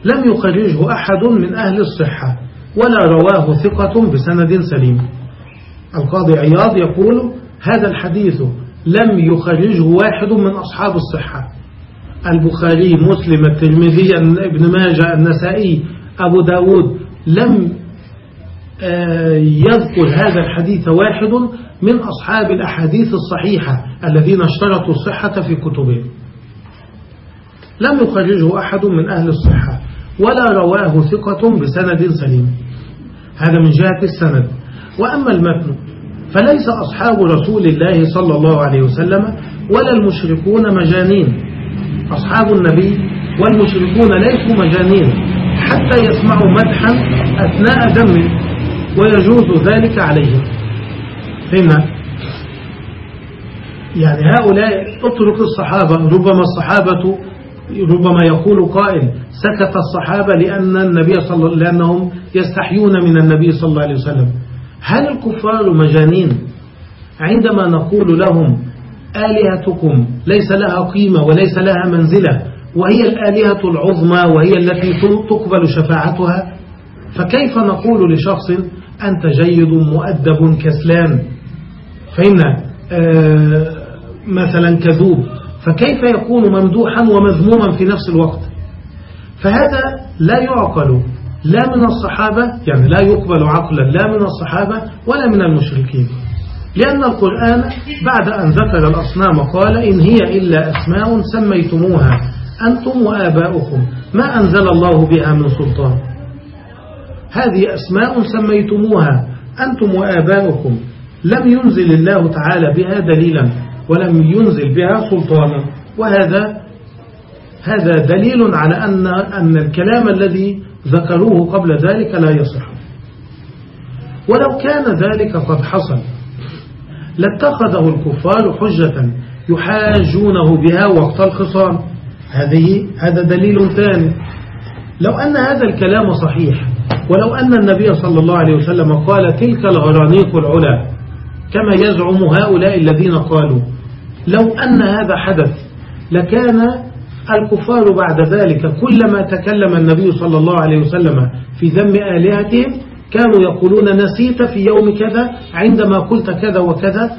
لم يخرجه أحد من أهل الصحة ولا رواه ثقة بسند سليم. القاضي عياض يقول هذا الحديث لم يخرجه واحد من أصحاب الصحة. البخاري مسلم الترمذي إبن ماجه النسائي أبو داود لم يذكر هذا الحديث واحد من أصحاب الأحاديث الصحيحة الذين اشترطوا الصحة في كتبهم. لم يخرجه أحد من أهل الصحة ولا رواه ثقة بسند سليم. هذا من جهة السند. وأما المتن فليس أصحاب رسول الله صلى الله عليه وسلم ولا المشركون مجانين. أصحاب النبي والمشركون ليسوا مجانين حتى يسمعوا مدحا أثناء دم ويجوز ذلك عليهم. فهمنا؟ يعني هؤلاء اترك الصحابة ربما الصحابة ربما يقول قائل سكت الصحابة لأن النبي صلى الله لأنهم يستحيون من النبي صلى الله عليه وسلم. هل الكفار مجانين؟ عندما نقول لهم آلهتكم ليس لها قيمة وليس لها منزلة وهي الآلهة العظمى وهي التي تقبل شفاعتها فكيف نقول لشخص أنت جيد مؤدب كسلان. فإن آه مثلا كذوب فكيف يكون ممدوحا ومذموما في نفس الوقت؟ فهذا لا يعقل لا من الصحابة يعني لا يقبل عقلا لا من الصحابة ولا من المشركين. لأن القرآن بعد أن ذكر الأصنام قال إن هي إلا أسماء سميتموها أنتم وآباؤكم ما أنزل الله بها من سلطان. هذه أسماء سميتموها أنتم وآباؤكم. لم ينزل الله تعالى بها دليلا ولم ينزل بها سلطانا. وهذا هذا دليل على أن, أن الكلام الذي ذكروه قبل ذلك لا يصح. ولو كان ذلك قد حصل لاتخذه الكفار حجة يحاجونه بها وقت الخصام. هذه هذا دليل ثاني. لو أن هذا الكلام صحيح ولو أن النبي صلى الله عليه وسلم قال تلك الغرانيق العلا كما يزعم هؤلاء الذين قالوا لو أن هذا حدث لكان الكفار بعد ذلك كلما تكلم النبي صلى الله عليه وسلم في ذم آلهتهم كانوا يقولون نسيت في يوم كذا عندما قلت كذا وكذا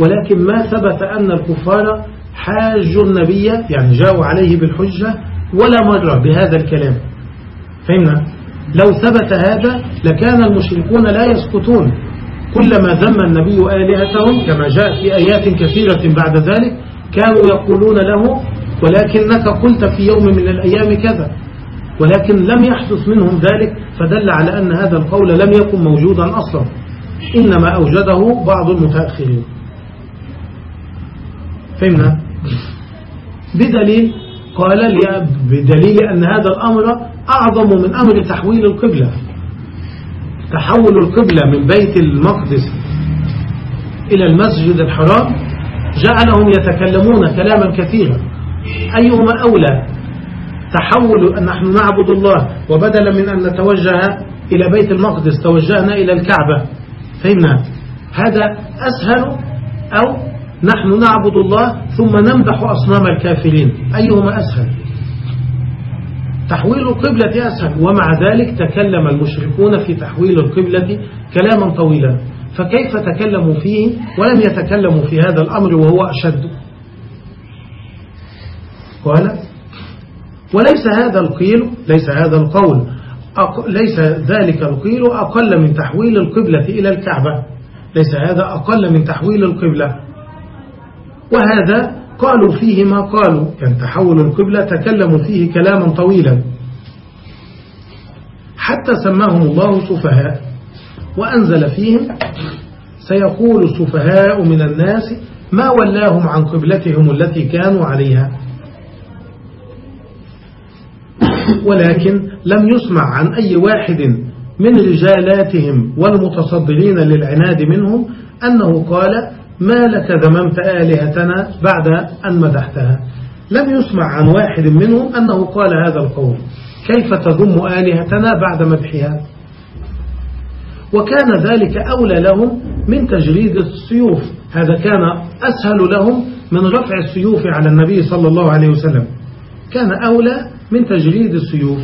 ولكن ما ثبت أن الكفار حاجوا النبي يعني جاءوا عليه بالحجة ولا مرة بهذا الكلام. فهمنا؟ لو ثبت هذا لكان المشركون لا يسكتون. كلما ذم النبي آلهتهم كما جاء في آيات كثيرة بعد ذلك كانوا يقولون له ولكنك قلت في يوم من الأيام كذا. ولكن لم يحدث منهم ذلك فدل على أن هذا القول لم يكن موجودا أصلا. إنما أوجده بعض المتأخرين. فهمنا؟ بدليل قال لي بدليل أن هذا الأمر أعظم من أمر تحويل القبلة. تحول القبلة من بيت المقدس إلى المسجد الحرام. جعلهم يتكلمون كلاما كثيرا. أيهما أولى؟ تحول أن نحن نعبد الله وبدلا من أن نتوجه إلى بيت المقدس توجهنا إلى الكعبة. فهمنا؟ هذا أسهل أو نحن نعبد الله ثم نمدح أصنام الكافرين. أيهما أسهل؟ تحويل القبلة أسهل ومع ذلك تكلم المشركون في تحويل القبلة كلاما طويلا. فكيف تكلموا فيه؟ ولم يتكلموا في هذا الأمر وهو أشد. قال وليس هذا القيل ليس هذا القول ليس ذلك القيل أقل من تحويل القبلة إلى الكعبة. ليس هذا أقل من تحويل القبلة. وهذا قالوا فيه ما قالوا. يعني تحول القبلة تكلموا فيه كلاما طويلا. حتى سماهم الله سفهاء. وأنزل فيهم سيقول السفهاء من الناس ما ولاهم عن قبلتهم التي كانوا عليها. ولكن لم يسمع عن أي واحد من رجالاتهم والمتصدرين للعناد منهم أنه قال ما لك ذممت آلهتنا بعد أن مدحتها. لم يسمع عن واحد منهم أنه قال هذا القول. كيف تذم آلهتنا بعد مدحها؟ وكان ذلك أولى لهم من تجريد السيوف. هذا كان أسهل لهم من رفع السيوف على النبي صلى الله عليه وسلم. كان أولى من تجريد السيوف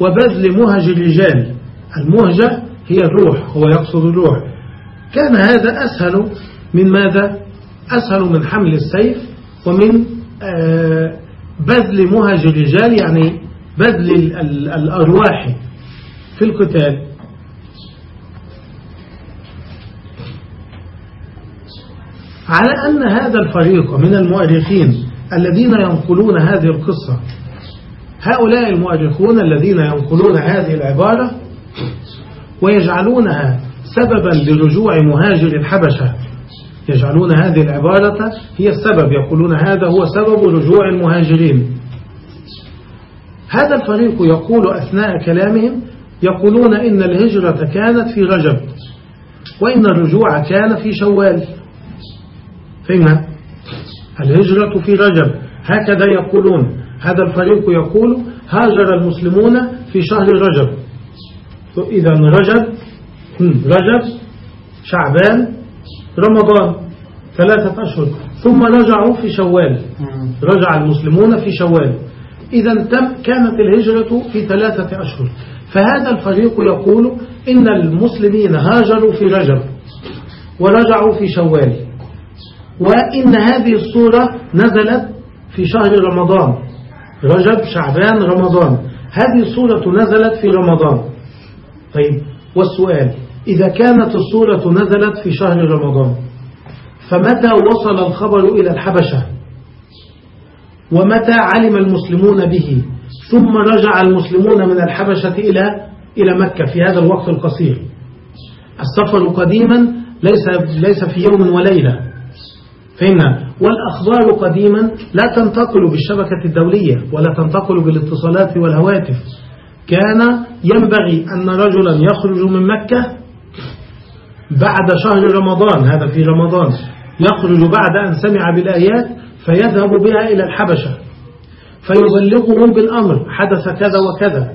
وبذل مهج الرجال. المهجة هي الروح هو يقصد الروح. كان هذا أسهل من ماذا؟ أسهل من حمل السيف ومن آه، بذل مهج الرجال يعني بذل الأرواح في القتال على أن هذا الفريق من المؤرخين الذين ينقلون هذه القصة هؤلاء المؤرخون الذين ينقلون هذه العبارة ويجعلونها سببا لرجوع مهاجر الحبشة يجعلون هذه العبارة هي السبب يقولون هذا هو سبب رجوع المهاجرين. هذا الفريق يقول أثناء كلامهم يقولون إن الهجرة كانت في رجب وإن الرجوع كان في شوال. فهمنا؟ الهجرة في رجب. هكذا يقولون. هذا الفريق يقول هاجر المسلمون في شهر رجب. إذا رجب رجب شعبان رمضان ثلاثة أشهر ثم رجعوا في شوال. رجع المسلمون في شوال. إذا تم كانت الهجرة في ثلاثة أشهر. فهذا الفريق يقول إن المسلمين هاجروا في رجب ورجعوا في شوال. وإن هذه الصورة نزلت في شهر رمضان. رجب شعبان رمضان. هذه الصورة نزلت في رمضان. طيب والسؤال إذا كانت الصورة نزلت في شهر رمضان فمتى وصل الخبر إلى الحبشة؟ ومتى علم المسلمون به؟ ثم رجع المسلمون من الحبشة إلى إلى مكة في هذا الوقت القصير. السفر قديما ليس ليس في يوم وليلة. فهمنا؟ والأخبار قديما لا تنتقل بالشبكة الدولية ولا تنتقل بالاتصالات والهواتف. كان ينبغي أن رجلا يخرج من مكة بعد شهر رمضان هذا في رمضان. يخرج بعد أن سمع بالآيات فيذهب بها إلى الحبشة. فيبلغهم بالأمر حدث كذا وكذا.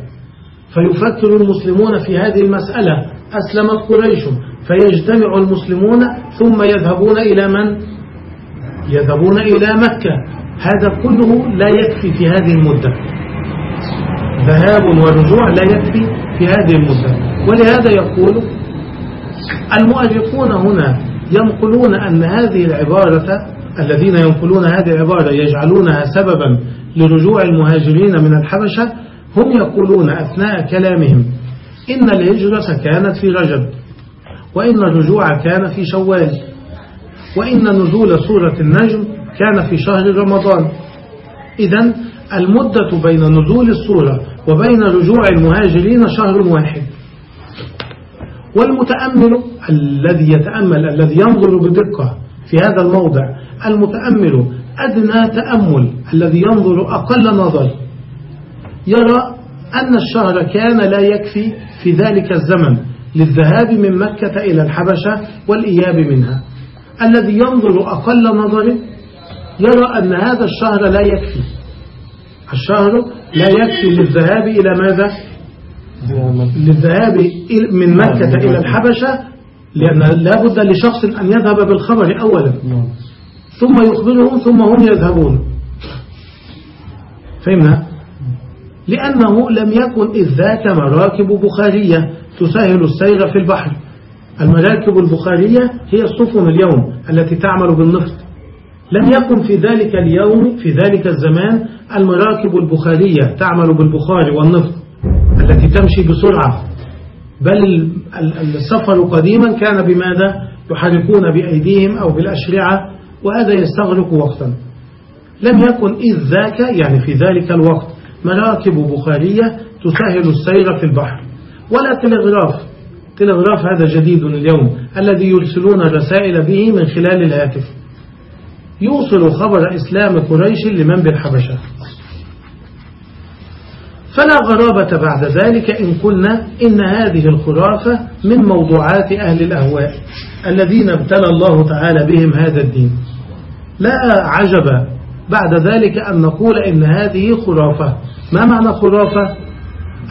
فيفكر المسلمون في هذه المسألة. أسلمت قريش. فيجتمع المسلمون ثم يذهبون إلى من؟ يذهبون إلى مكة. هذا كله لا يكفي في هذه المدة. ذهاب ورجوع لا يكفي في هذه المدة. ولهذا يقول المؤرخون هنا ينقلون أن هذه العبارة الذين ينقلون هذه العبارة يجعلونها سببا لرجوع المهاجرين من الحبشة هم يقولون أثناء كلامهم إن الهجرة كانت في رجب وإن الرجوع كان في شوال وإن نزول سورة النجم كان في شهر رمضان. إذا المدة بين نزول السورة وبين رجوع المهاجرين شهر واحد. والمتأمل الذي يتأمل الذي ينظر بدقة في هذا الموضع المتأمل أدنى تأمل الذي ينظر أقل نظر يرى أن الشهر كان لا يكفي في ذلك الزمن للذهاب من مكة إلى الحبشة والإياب منها. الذي ينظر أقل نظر يرى أن هذا الشهر لا يكفي. الشهر لا يكفي للذهاب إلى ماذا؟ للذهاب من مكة إلى الحبشة لأن لا بد لشخص أن يذهب بالخبر أولا. ثم يخبرهم ثم هم يذهبون. فهمنا؟ لأنه لم يكن إذ ذاك مراكب بخارية تسهل السير في البحر. المراكب البخارية هي السفن اليوم التي تعمل بالنفط. لم يكن في ذلك اليوم في ذلك الزمان المراكب البخارية تعمل بالبخار والنفط. التي تمشي بسرعة. بل السفر قديما كان بماذا؟ يحركون بأيديهم أو بالأشرعة وهذا يستغرق وقتا. لم يكن إذ ذاك يعني في ذلك الوقت مراكب بخارية تسهل السير في البحر. ولا تلغراف. تلغراف هذا جديد اليوم الذي يرسلون الرسائل به من خلال الهاتف. يوصل خبر إسلام قريش لمن بالحبشة. فلا غرابة بعد ذلك إن قلنا إن هذه الخرافة من موضوعات أهل الأهواء الذين ابتلى الله تعالى بهم هذا الدين. لا عجب بعد ذلك أن نقول إن هذه خرافة ما معنى خرافة؟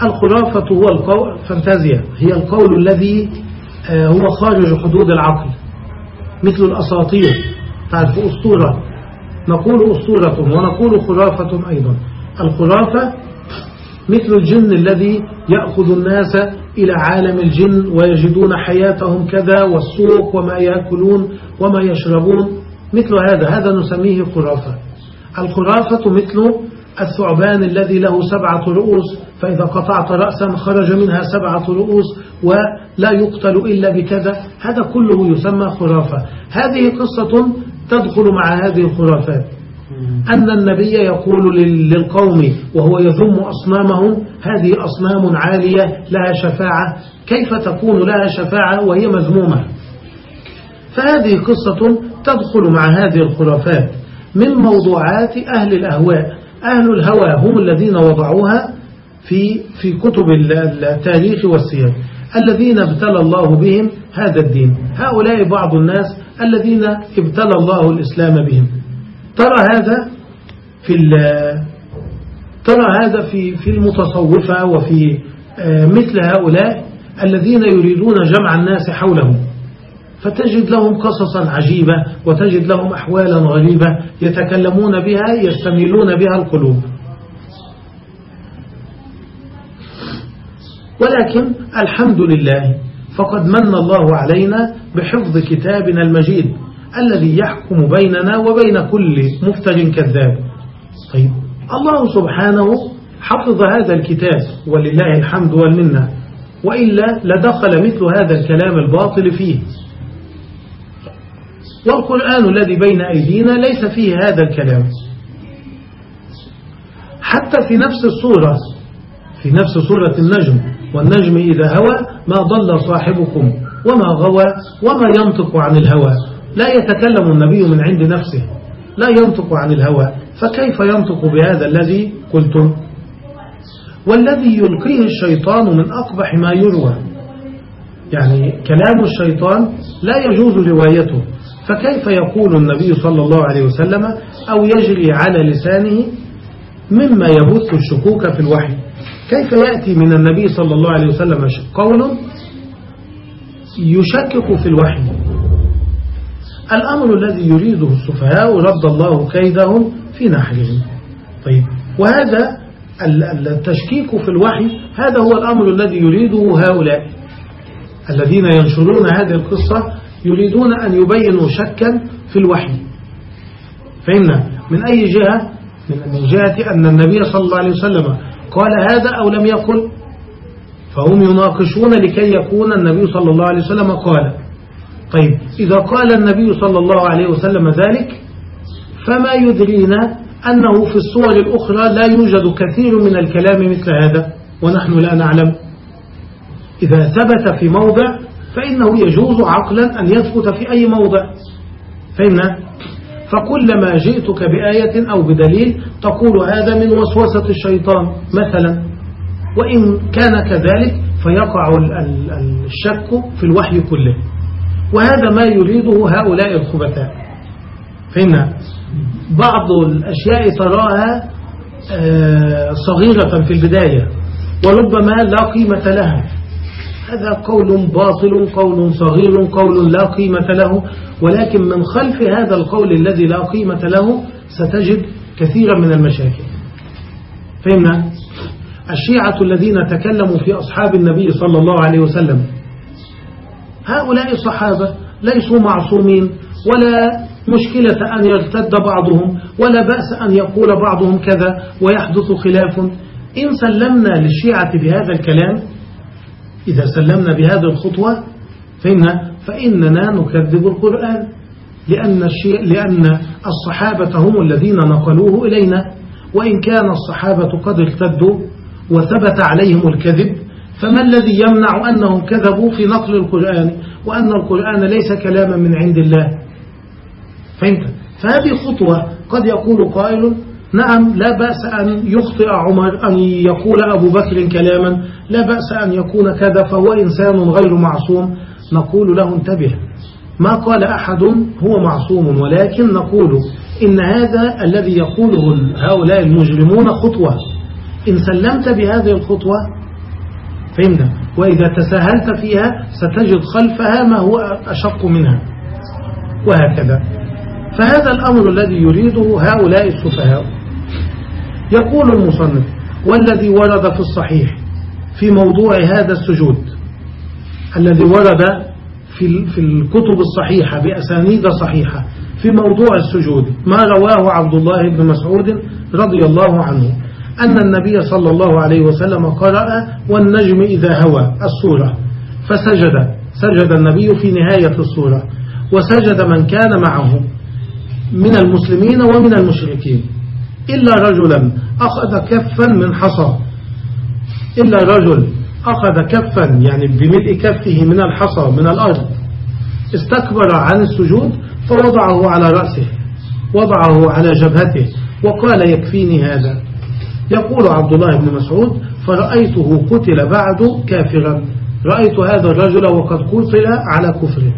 الخرافة هو القول فانتازيا هي القول الذي آه، هو خارج حدود العقل مثل الأساطير. تعرف أسطورة؟ نقول أسطورة ونقول خرافة أيضا. الخرافة مثل الجن الذي يأخذ الناس إلى عالم الجن ويجدون حياتهم كذا والسوق وما يأكلون وما يشربون. مثل هذا هذا نسميه خرافة الخرافة مثل الثعبان الذي له سبعة رؤوس فإذا قطعت رأسا خرج منها سبعة رؤوس ولا يقتل إلا بكذا. هذا كله يسمى خرافة. هذه قصة تدخل مع هذه الخرافات. أن النبي يقول للقوم وهو يذم أصنامهم هذه أصنام عالية لها شفاعة. كيف تكون لها شفاعة وهي مذمومة؟ فهذه قصة تدخل مع هذه الخرافات من موضوعات أهل الأهواء. أهل الهوى هم الذين وضعوها في في كتب التاريخ والسير. الذين ابتلى الله بهم هذا الدين. هؤلاء بعض الناس الذين ابتلى الله الإسلام بهم. ترى هذا في ترى هذا في في المتصوفة وفي آه، مثل هؤلاء الذين يريدون جمع الناس حولهم. فتجد لهم قصصا عجيبة وتجد لهم أحوالا غريبة يتكلمون بها يستميلون بها القلوب. ولكن الحمد لله فقد من الله علينا بحفظ كتابنا المجيد. الذي يحكم بيننا وبين كل مفتر كذاب. طيب الله سبحانه حفظ هذا الكتاب ولله الحمد والمنة وإلا لدخل مثل هذا الكلام الباطل فيه. والقرآن الذي بين أيدينا ليس فيه هذا الكلام. حتى في نفس الصورة في نفس سورة النجم والنجم إذا هوى ما ضل صاحبكم وما غوى وما ينطق عن الهوى. لا يتكلم النبي من عند نفسه لا ينطق عن الهوى. فكيف ينطق بهذا الذي قلتم؟ والذي يلقيه الشيطان من أقبح ما يروى. يعني كلام الشيطان لا يجوز روايته. فكيف يقول النبي صلى الله عليه وسلم أو يجري على لسانه مما يبث الشكوك في الوحي؟ كيف يأتي من النبي صلى الله عليه وسلم قول يشكك في الوحي؟ الأمر الذي يريده السفهاء رد الله كيدهم في نحرهم طيب وهذا التشكيك في الوحي هذا هو الأمر الذي يريده هؤلاء الذين ينشرون هذه القصة يريدون أن يبينوا شكا في الوحي. فهمنا؟ من أي جهة؟ من جهة أن النبي صلى الله عليه وسلم قال هذا أو لم يقل؟ فهم يناقشون لكي يكون النبي صلى الله عليه وسلم قال. طيب إذا قال النبي صلى الله عليه وسلم ذلك فما يدرينا أنه في الصور الأخرى لا يوجد كثير من الكلام مثل هذا ونحن لا نعلم. إذا ثبت في موضع فإنه يجوز عقلا أن يثبت في أي موضع. فهمنا؟ فكلما جئتك بآية أو بدليل تقول هذا من وسوسة الشيطان مثلا. وإن كان كذلك فيقع الشك في الوحي كله. وهذا ما يريده هؤلاء الخبثاء. فهمنا بعض الأشياء تراها آه، صغيرة في البداية وربما لا قيمة لها. هذا قول باطل قول صغير قول لا قيمة له. ولكن من خلف هذا القول الذي لا قيمة له ستجد كثيرا من المشاكل. فهمنا الشيعة الذين تكلموا في أصحاب النبي صلى الله عليه وسلم هؤلاء الصحابة ليسوا معصومين ولا مشكلة أن يرتد بعضهم ولا بأس أن يقول بعضهم كذا ويحدث خلاف. إن سلمنا للشيعة بهذا الكلام إذا سلمنا بهذه الخطوة فإن فإننا نكذب القرآن لأن, الشيء لأن الصحابة هم الذين نقلوه إلينا. وإن كان الصحابة قد ارتدوا وثبت عليهم الكذب فما الذي يمنع أنهم كذبوا في نقل القرآن وأن القرآن ليس كلاما من عند الله؟ فهمت؟ فهذه خطوة قد يقول قائل نعم لا بأس أن يخطئ عمر أن يقول أبو بكر كلاما لا بأس أن يكون كذا فهو إنسان غير معصوم. نقول له انتبه ما قال أحد هو معصوم ولكن نقول إن هذا الذي يقوله هؤلاء المجرمون خطوة. إن سلمت بهذه الخطوة فهمنا. وإذا تساهلت فيها ستجد خلفها ما هو أشق منها. وهكذا. فهذا الأمر الذي يريده هؤلاء السفهاء. يقول المصنف والذي ورد في الصحيح في موضوع هذا السجود الذي ورد في في الكتب الصحيحة بأسانيد صحيحة في موضوع السجود ما رواه عبد الله بن مسعود رضي الله عنه. أن النبي صلى الله عليه وسلم قرأ والنجم إذا هوى السورة فسجد سجد النبي في نهاية السورة وسجد من كان معه من المسلمين ومن المشركين. إلا رجلا أخذ كفا من حصى. إلا رجل أخذ كفا يعني بملء كفه من الحصى من الأرض. استكبر عن السجود فوضعه على رأسه وضعه على جبهته وقال يكفيني هذا. يقول عبد الله بن مسعود فرأيته قتل بعد كافرا. رأيت هذا الرجل وقد قتل على كفره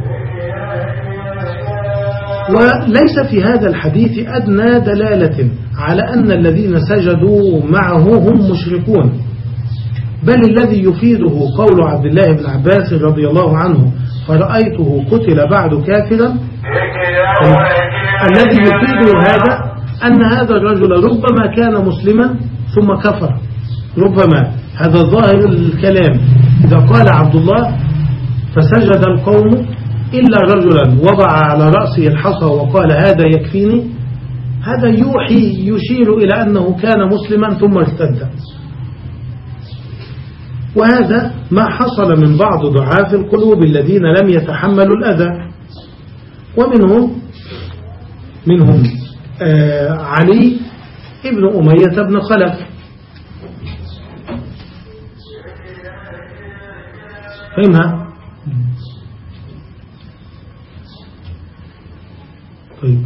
وليس في هذا الحديث أدنى دلالة على أن الذين سجدوا معه هم مشركون. بل الذي يفيده قول عبد الله بن عباس رضي الله عنه فرأيته قتل بعد كافرا. الذي يفيده هذا أن هذا الرجل ربما كان مسلما ثم كفر. ربما هذا ظاهر الكلام. إذا قال عبد الله فسجد القوم إلا رجلا. وضع على رأسه الحصى وقال هذا يكفيني. هذا يوحي يشير إلى أنه كان مسلما ثم ارتد. وهذا ما حصل من بعض ضعاف القلوب الذين لم يتحملوا الأذى. ومنهم منهم آه علي ابن أمية بن خلف. فهمها؟ طيب.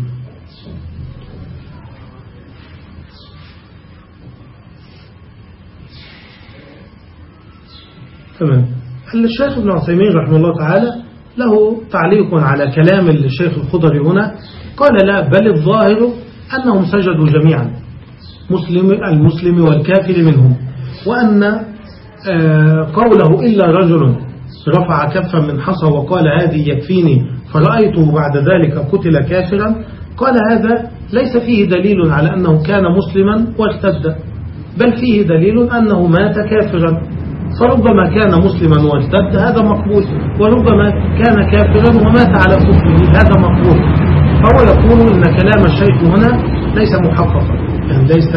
تمام. الشيخ ابن عثيمين رحمه الله تعالى له تعليق على كلام الشيخ الخضري هنا. قال لا بل الظاهر أنهم سجدوا جميعا. مسلم المسلم والكافر منهم. وأن آه، قوله إلا رجل رفع كفا من حصى وقال هذه يكفيني فرأيته بعد ذلك قتل كافرا قال هذا ليس فيه دليل على أنه كان مسلما وارتد بل فيه دليل أنه مات كافرا. فربما كان مسلما وارتد هذا مقبول. وربما كان كافرا ومات على كفره هذا مقبول. فهو يقول إن كلام الشيخ هنا ليس محققا. يعني ليس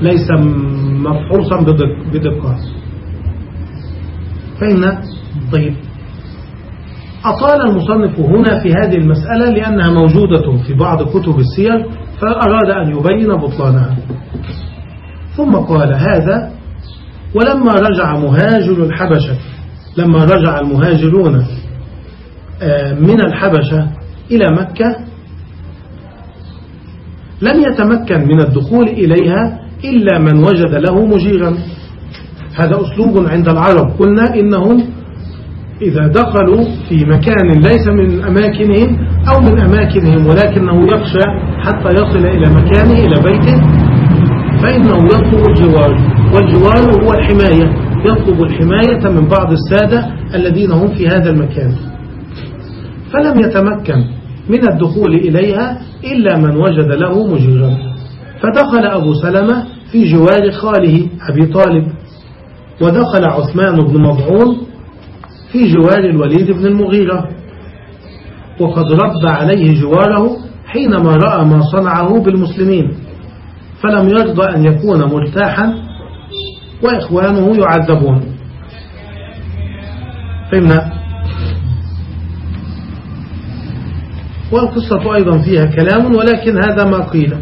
ليس مفحوصا بدقة فإن طيب. أطال المصنف هنا في هذه المسألة لأنها موجودة في بعض كتب السير فأراد أن يبين بطلانها. ثم قال هذا ولما رجع مهاجر الحبشة لما رجع المهاجرون آه، من الحبشة إلى مكة لم يتمكن من الدخول إليها إلا من وجد له مجيرا هذا أسلوب عند العرب. قلنا إنهم إذا دخلوا في مكان ليس من أماكنهم أو من أماكنهم ولكنه يخشى حتى يصل إلى مكانه إلى بيته فإنه يطلب الجوار. والجوار هو الحماية. يطلب الحماية من بعض السادة الذين هم في هذا المكان. فلم يتمكن من الدخول إليها إلا من وجد له مجيرا فدخل أبو سلمة في جوار خاله أبي طالب ودخل عثمان بن مضعون في جوار الوليد بن المغيرة. وقد رد عليه جواره حينما رأى ما صنعه بالمسلمين فلم يرضى أن يكون مرتاحا وإخوانه يعذبون. فهمنا والقصة أيضا فيها كلام ولكن هذا ما قيل.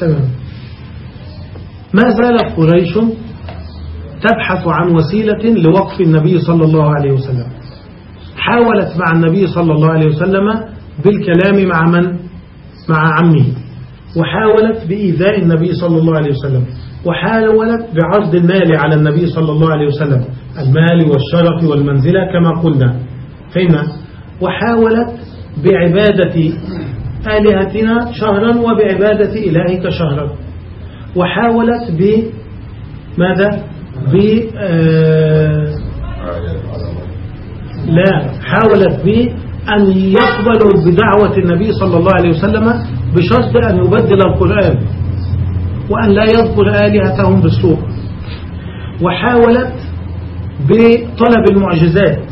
تمام. ما زالت قريش تبحث عن وسيلة لوقف النبي صلى الله عليه وسلم. حاولت مع النبي صلى الله عليه وسلم بالكلام مع من؟ مع عمه. وحاولت بإيذاء النبي صلى الله عليه وسلم. وحاولت بعرض المال على النبي صلى الله عليه وسلم المال والشرف والمنزلة كما قلنا. فهمنا؟ وحاولت بعبادة آلهتنا شهرا وبعبادة إلهك شهرا. وحاولت ب ماذا؟ ب آه لا حاولت ب أن يقبلوا بدعوة النبي صلى الله عليه وسلم بشرط أن يبدل القرآن. وأن لا يذكر آلهتهم بالسوء. وحاولت بطلب المعجزات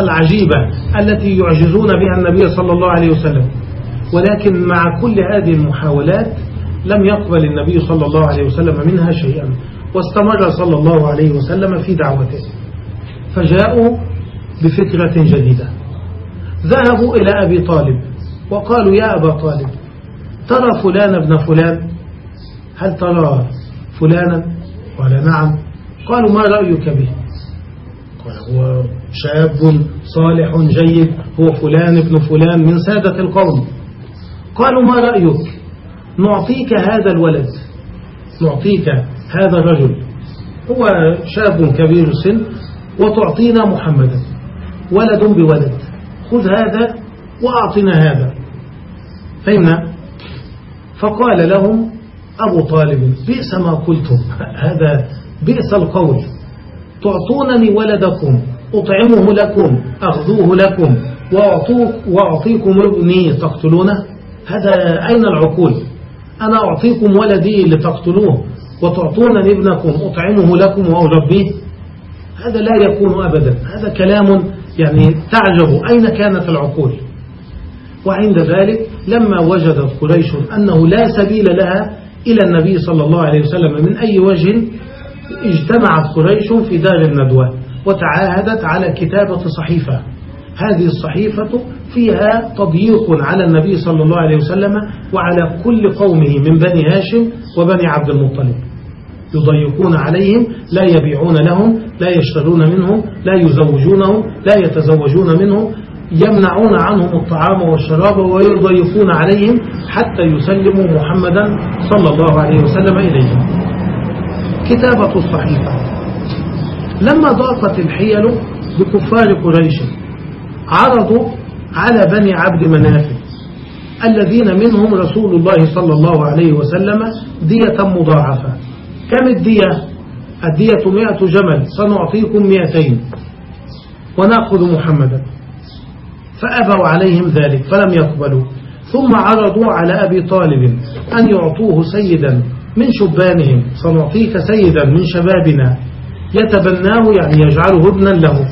العجيبة التي يعجزون بها النبي صلى الله عليه وسلم. ولكن مع كل هذه المحاولات لم يقبل النبي صلى الله عليه وسلم منها شيئا واستمر صلى الله عليه وسلم في دعوته. فجاءوا بفكرة جديدة. ذهبوا إلى أبي طالب وقالوا يا أبا طالب ترى فلان ابن فلان؟ هل ترى فلانا؟ قال نعم. قالوا ما رأيك به؟ قال هو شاب صالح جيد هو فلان ابن فلان من سادة القوم. قالوا ما رأيك؟ نعطيك هذا الولد. نعطيك هذا الرجل. هو شاب كبير السن وتعطينا محمدا. ولد بولد. خذ هذا وأعطنا هذا. فهمنا؟ فقال لهم أبو طالب بئس ما قلتم. هذا بئس القول. تعطونني ولدكم أطعمه لكم أغذوه لكم وأعطيكم ابني تقتلونه هذا أين العقول؟ أنا أعطيكم ولدي لتقتلوه وتعطونني ابنكم أطعمه لكم وأربيه هذا لا يكون أبدا. هذا كلام يعني تعجب. أين كانت العقول؟ وعند ذلك لما وجدت قريش أنه لا سبيل لها إلى النبي صلى الله عليه وسلم من أي وجه اجتمعت قريش في دار الندوة وتعاهدت على كتابة صحيفة. هذه الصحيفة فيها تضييق على النبي صلى الله عليه وسلم وعلى كل قومه من بني هاشم وبني عبد المطلب. يضيقون عليهم لا يبيعون لهم لا يشترون منهم لا يزوجونهم لا يتزوجون منهم يمنعون عنهم الطعام والشراب ويضيفون عليهم حتى يسلموا محمدا صلى الله عليه وسلم إليهم. كتابة الصحيفة لما ضاقت الحيل بكفار قريش عرضوا على بني عبد مناف الذين منهم رسول الله صلى الله عليه وسلم دية مضاعفة. كم الدية؟ الدية مئة جمل سنعطيكم مئتين. ونأخذ محمدا. فأبوا عليهم ذلك فلم يقبلوا. ثم عرضوا على أبي طالب أن يعطوه سيدا من شبانهم. سنعطيك سيدا من شبابنا. يتبناه يعني يجعله ابنا له.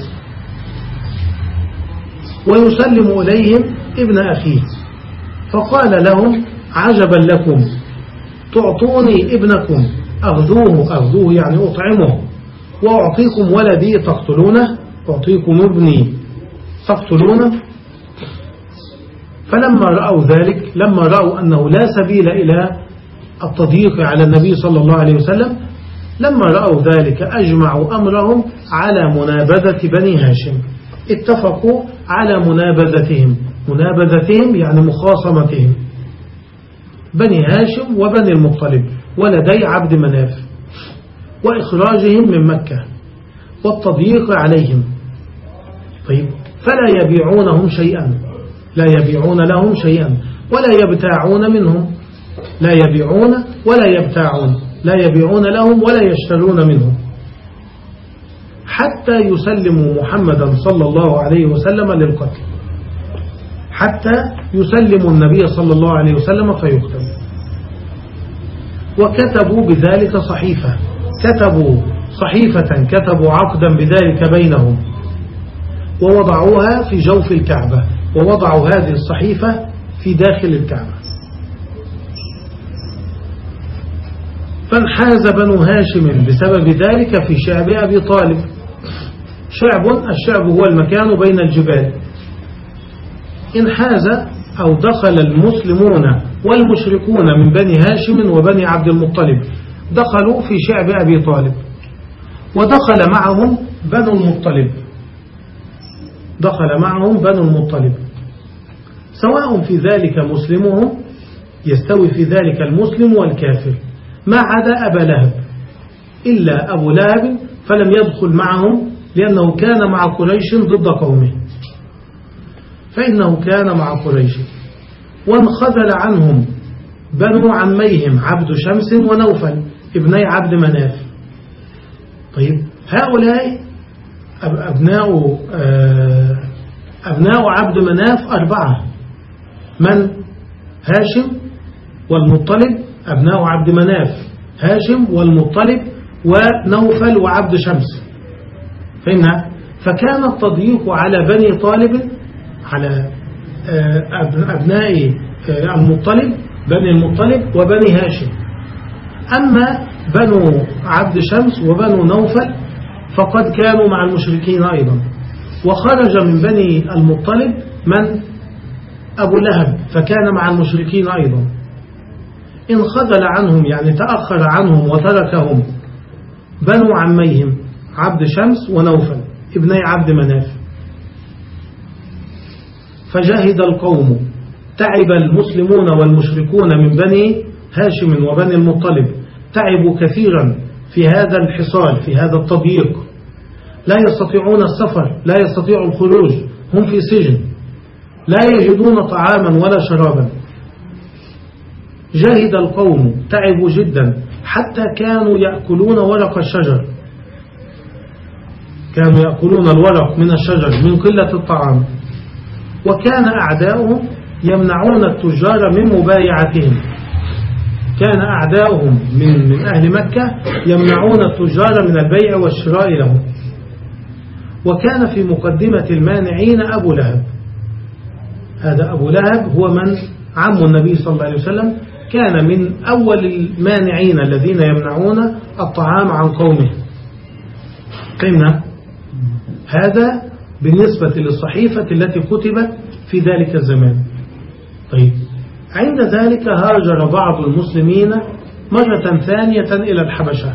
ويسلم إليهم ابن أخيه. فقال لهم عجبا لكم. تعطوني ابنكم. أغذوه أغذوه يعني أطعمه. وأعطيكم ولدي تقتلونه؟ أعطيكم ابني تقتلونه؟ فلما رأوا ذلك لما رأوا أنه لا سبيل إلى التضييق على النبي صلى الله عليه وسلم لما رأوا ذلك أجمعوا أمرهم على منابذة بني هاشم. اتفقوا على منابذتهم. منابذتهم يعني مخاصمتهم. بني هاشم وبني المطلب ولدي عبد مناف وإخراجهم من مكة والتضييق عليهم. طيب فلا يبيعونهم شيئا. لا يبيعون لهم شيئا ولا يبتاعون منهم. لا يبيعون ولا يبتاعون لا يبيعون لهم ولا يشترون منهم. حتى يسلموا محمدا صلى الله عليه وسلم للقتل. حتى يسلموا النبي صلى الله عليه وسلم فيقتل. وكتبوا بذلك صحيفة. كتبوا صحيفة كتبوا عقدا بذلك بينهم. ووضعوها في جوف الكعبة. ووضعوا هذه الصحيفة في داخل الكعبة. فانحاز بنو هاشم بسبب ذلك في شعب أبي طالب. شعب الشعب هو المكان بين الجبال. انحاز أو دخل المسلمون والمشركون من بني هاشم وبني عبد المطلب. دخلوا في شعب أبي طالب. ودخل معهم بنو المطلب. دخل معهم بنو المطلب. سواء في ذلك مسلمهم يستوي في ذلك المسلم والكافر. ما عدا أبا لهب. إلا أبو لهب فلم يدخل معهم لأنه كان مع قريش ضد قومه. فإنه كان مع قريش. وانخذل عنهم بنو عميهم عبد شمس ونوفل ابني عبد مناف. طيب هؤلاء أبناء آه، أبناء عبد مناف أربعة. من؟ هاشم والمطلب أبناء عبد مناف. هاشم والمطلب ونوفل وعبد شمس. فهمنا؟ فكان التضييق على بني طالب على آه، أبناء آه، المطلب بني المطلب وبني هاشم. أما بنو عبد شمس وبنو نوفل فقد كانوا مع المشركين أيضا. وخرج من بني المطلب من؟ أبو لهب فكان مع المشركين أيضا. انخذل عنهم يعني تأخر عنهم وتركهم بنو عميهم عبد شمس ونوفل ابني عبد مناف. فجاهد القوم تعب المسلمون والمشركون من بني هاشم وبني المطلب تعبوا كثيرا. في هذا الحصار في هذا التضييق لا يستطيعون السفر لا يستطيعوا الخروج هم في سجن. لا يجدون طعاما ولا شرابا. جهد القوم تعبوا جدا حتى كانوا يأكلون ورق الشجر. كانوا يأكلون الورق من الشجر من قلة الطعام. وكان أعداؤهم يمنعون التجار من مبايعتهم. كان أعداؤهم من, من أهل مكة يمنعون التجار من البيع والشراء لهم وكان في مقدمة المانعين أبو لهب. هذا أبو لهب هو من عم النبي صلى الله عليه وسلم كان من أول المانعين الذين يمنعون الطعام عن قومه. فهمنا؟ هذا بالنسبة للصحيفة التي كتبت في ذلك الزمان. طيب. عند ذلك هاجر بعض المسلمين مرة ثانية إلى الحبشة.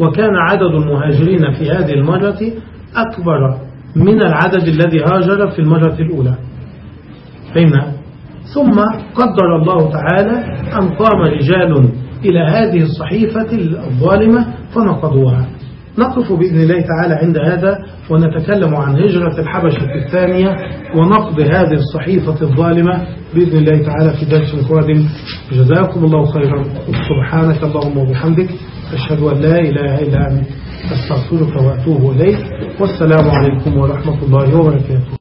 وكان عدد المهاجرين في هذه المرة أكبر من العدد الذي هاجر في المرة الأولى. فهمنا ثم قدر الله تعالى أن قام رجال إلى هذه الصحيفة الظالمة فنقضوها. نقف بإذن الله تعالى عند هذا ونتكلم عن هجرة الحبشة الثانية ونقض هذه الصحيفة الظالمة بإذن الله تعالى في درس قادم. جزاكم الله خيرا. سبحانك اللهم وبحمدك أشهد أن لا إله إلا أنت. أستغفرك وأتوب إليك. والسلام عليكم ورحمة الله وبركاته.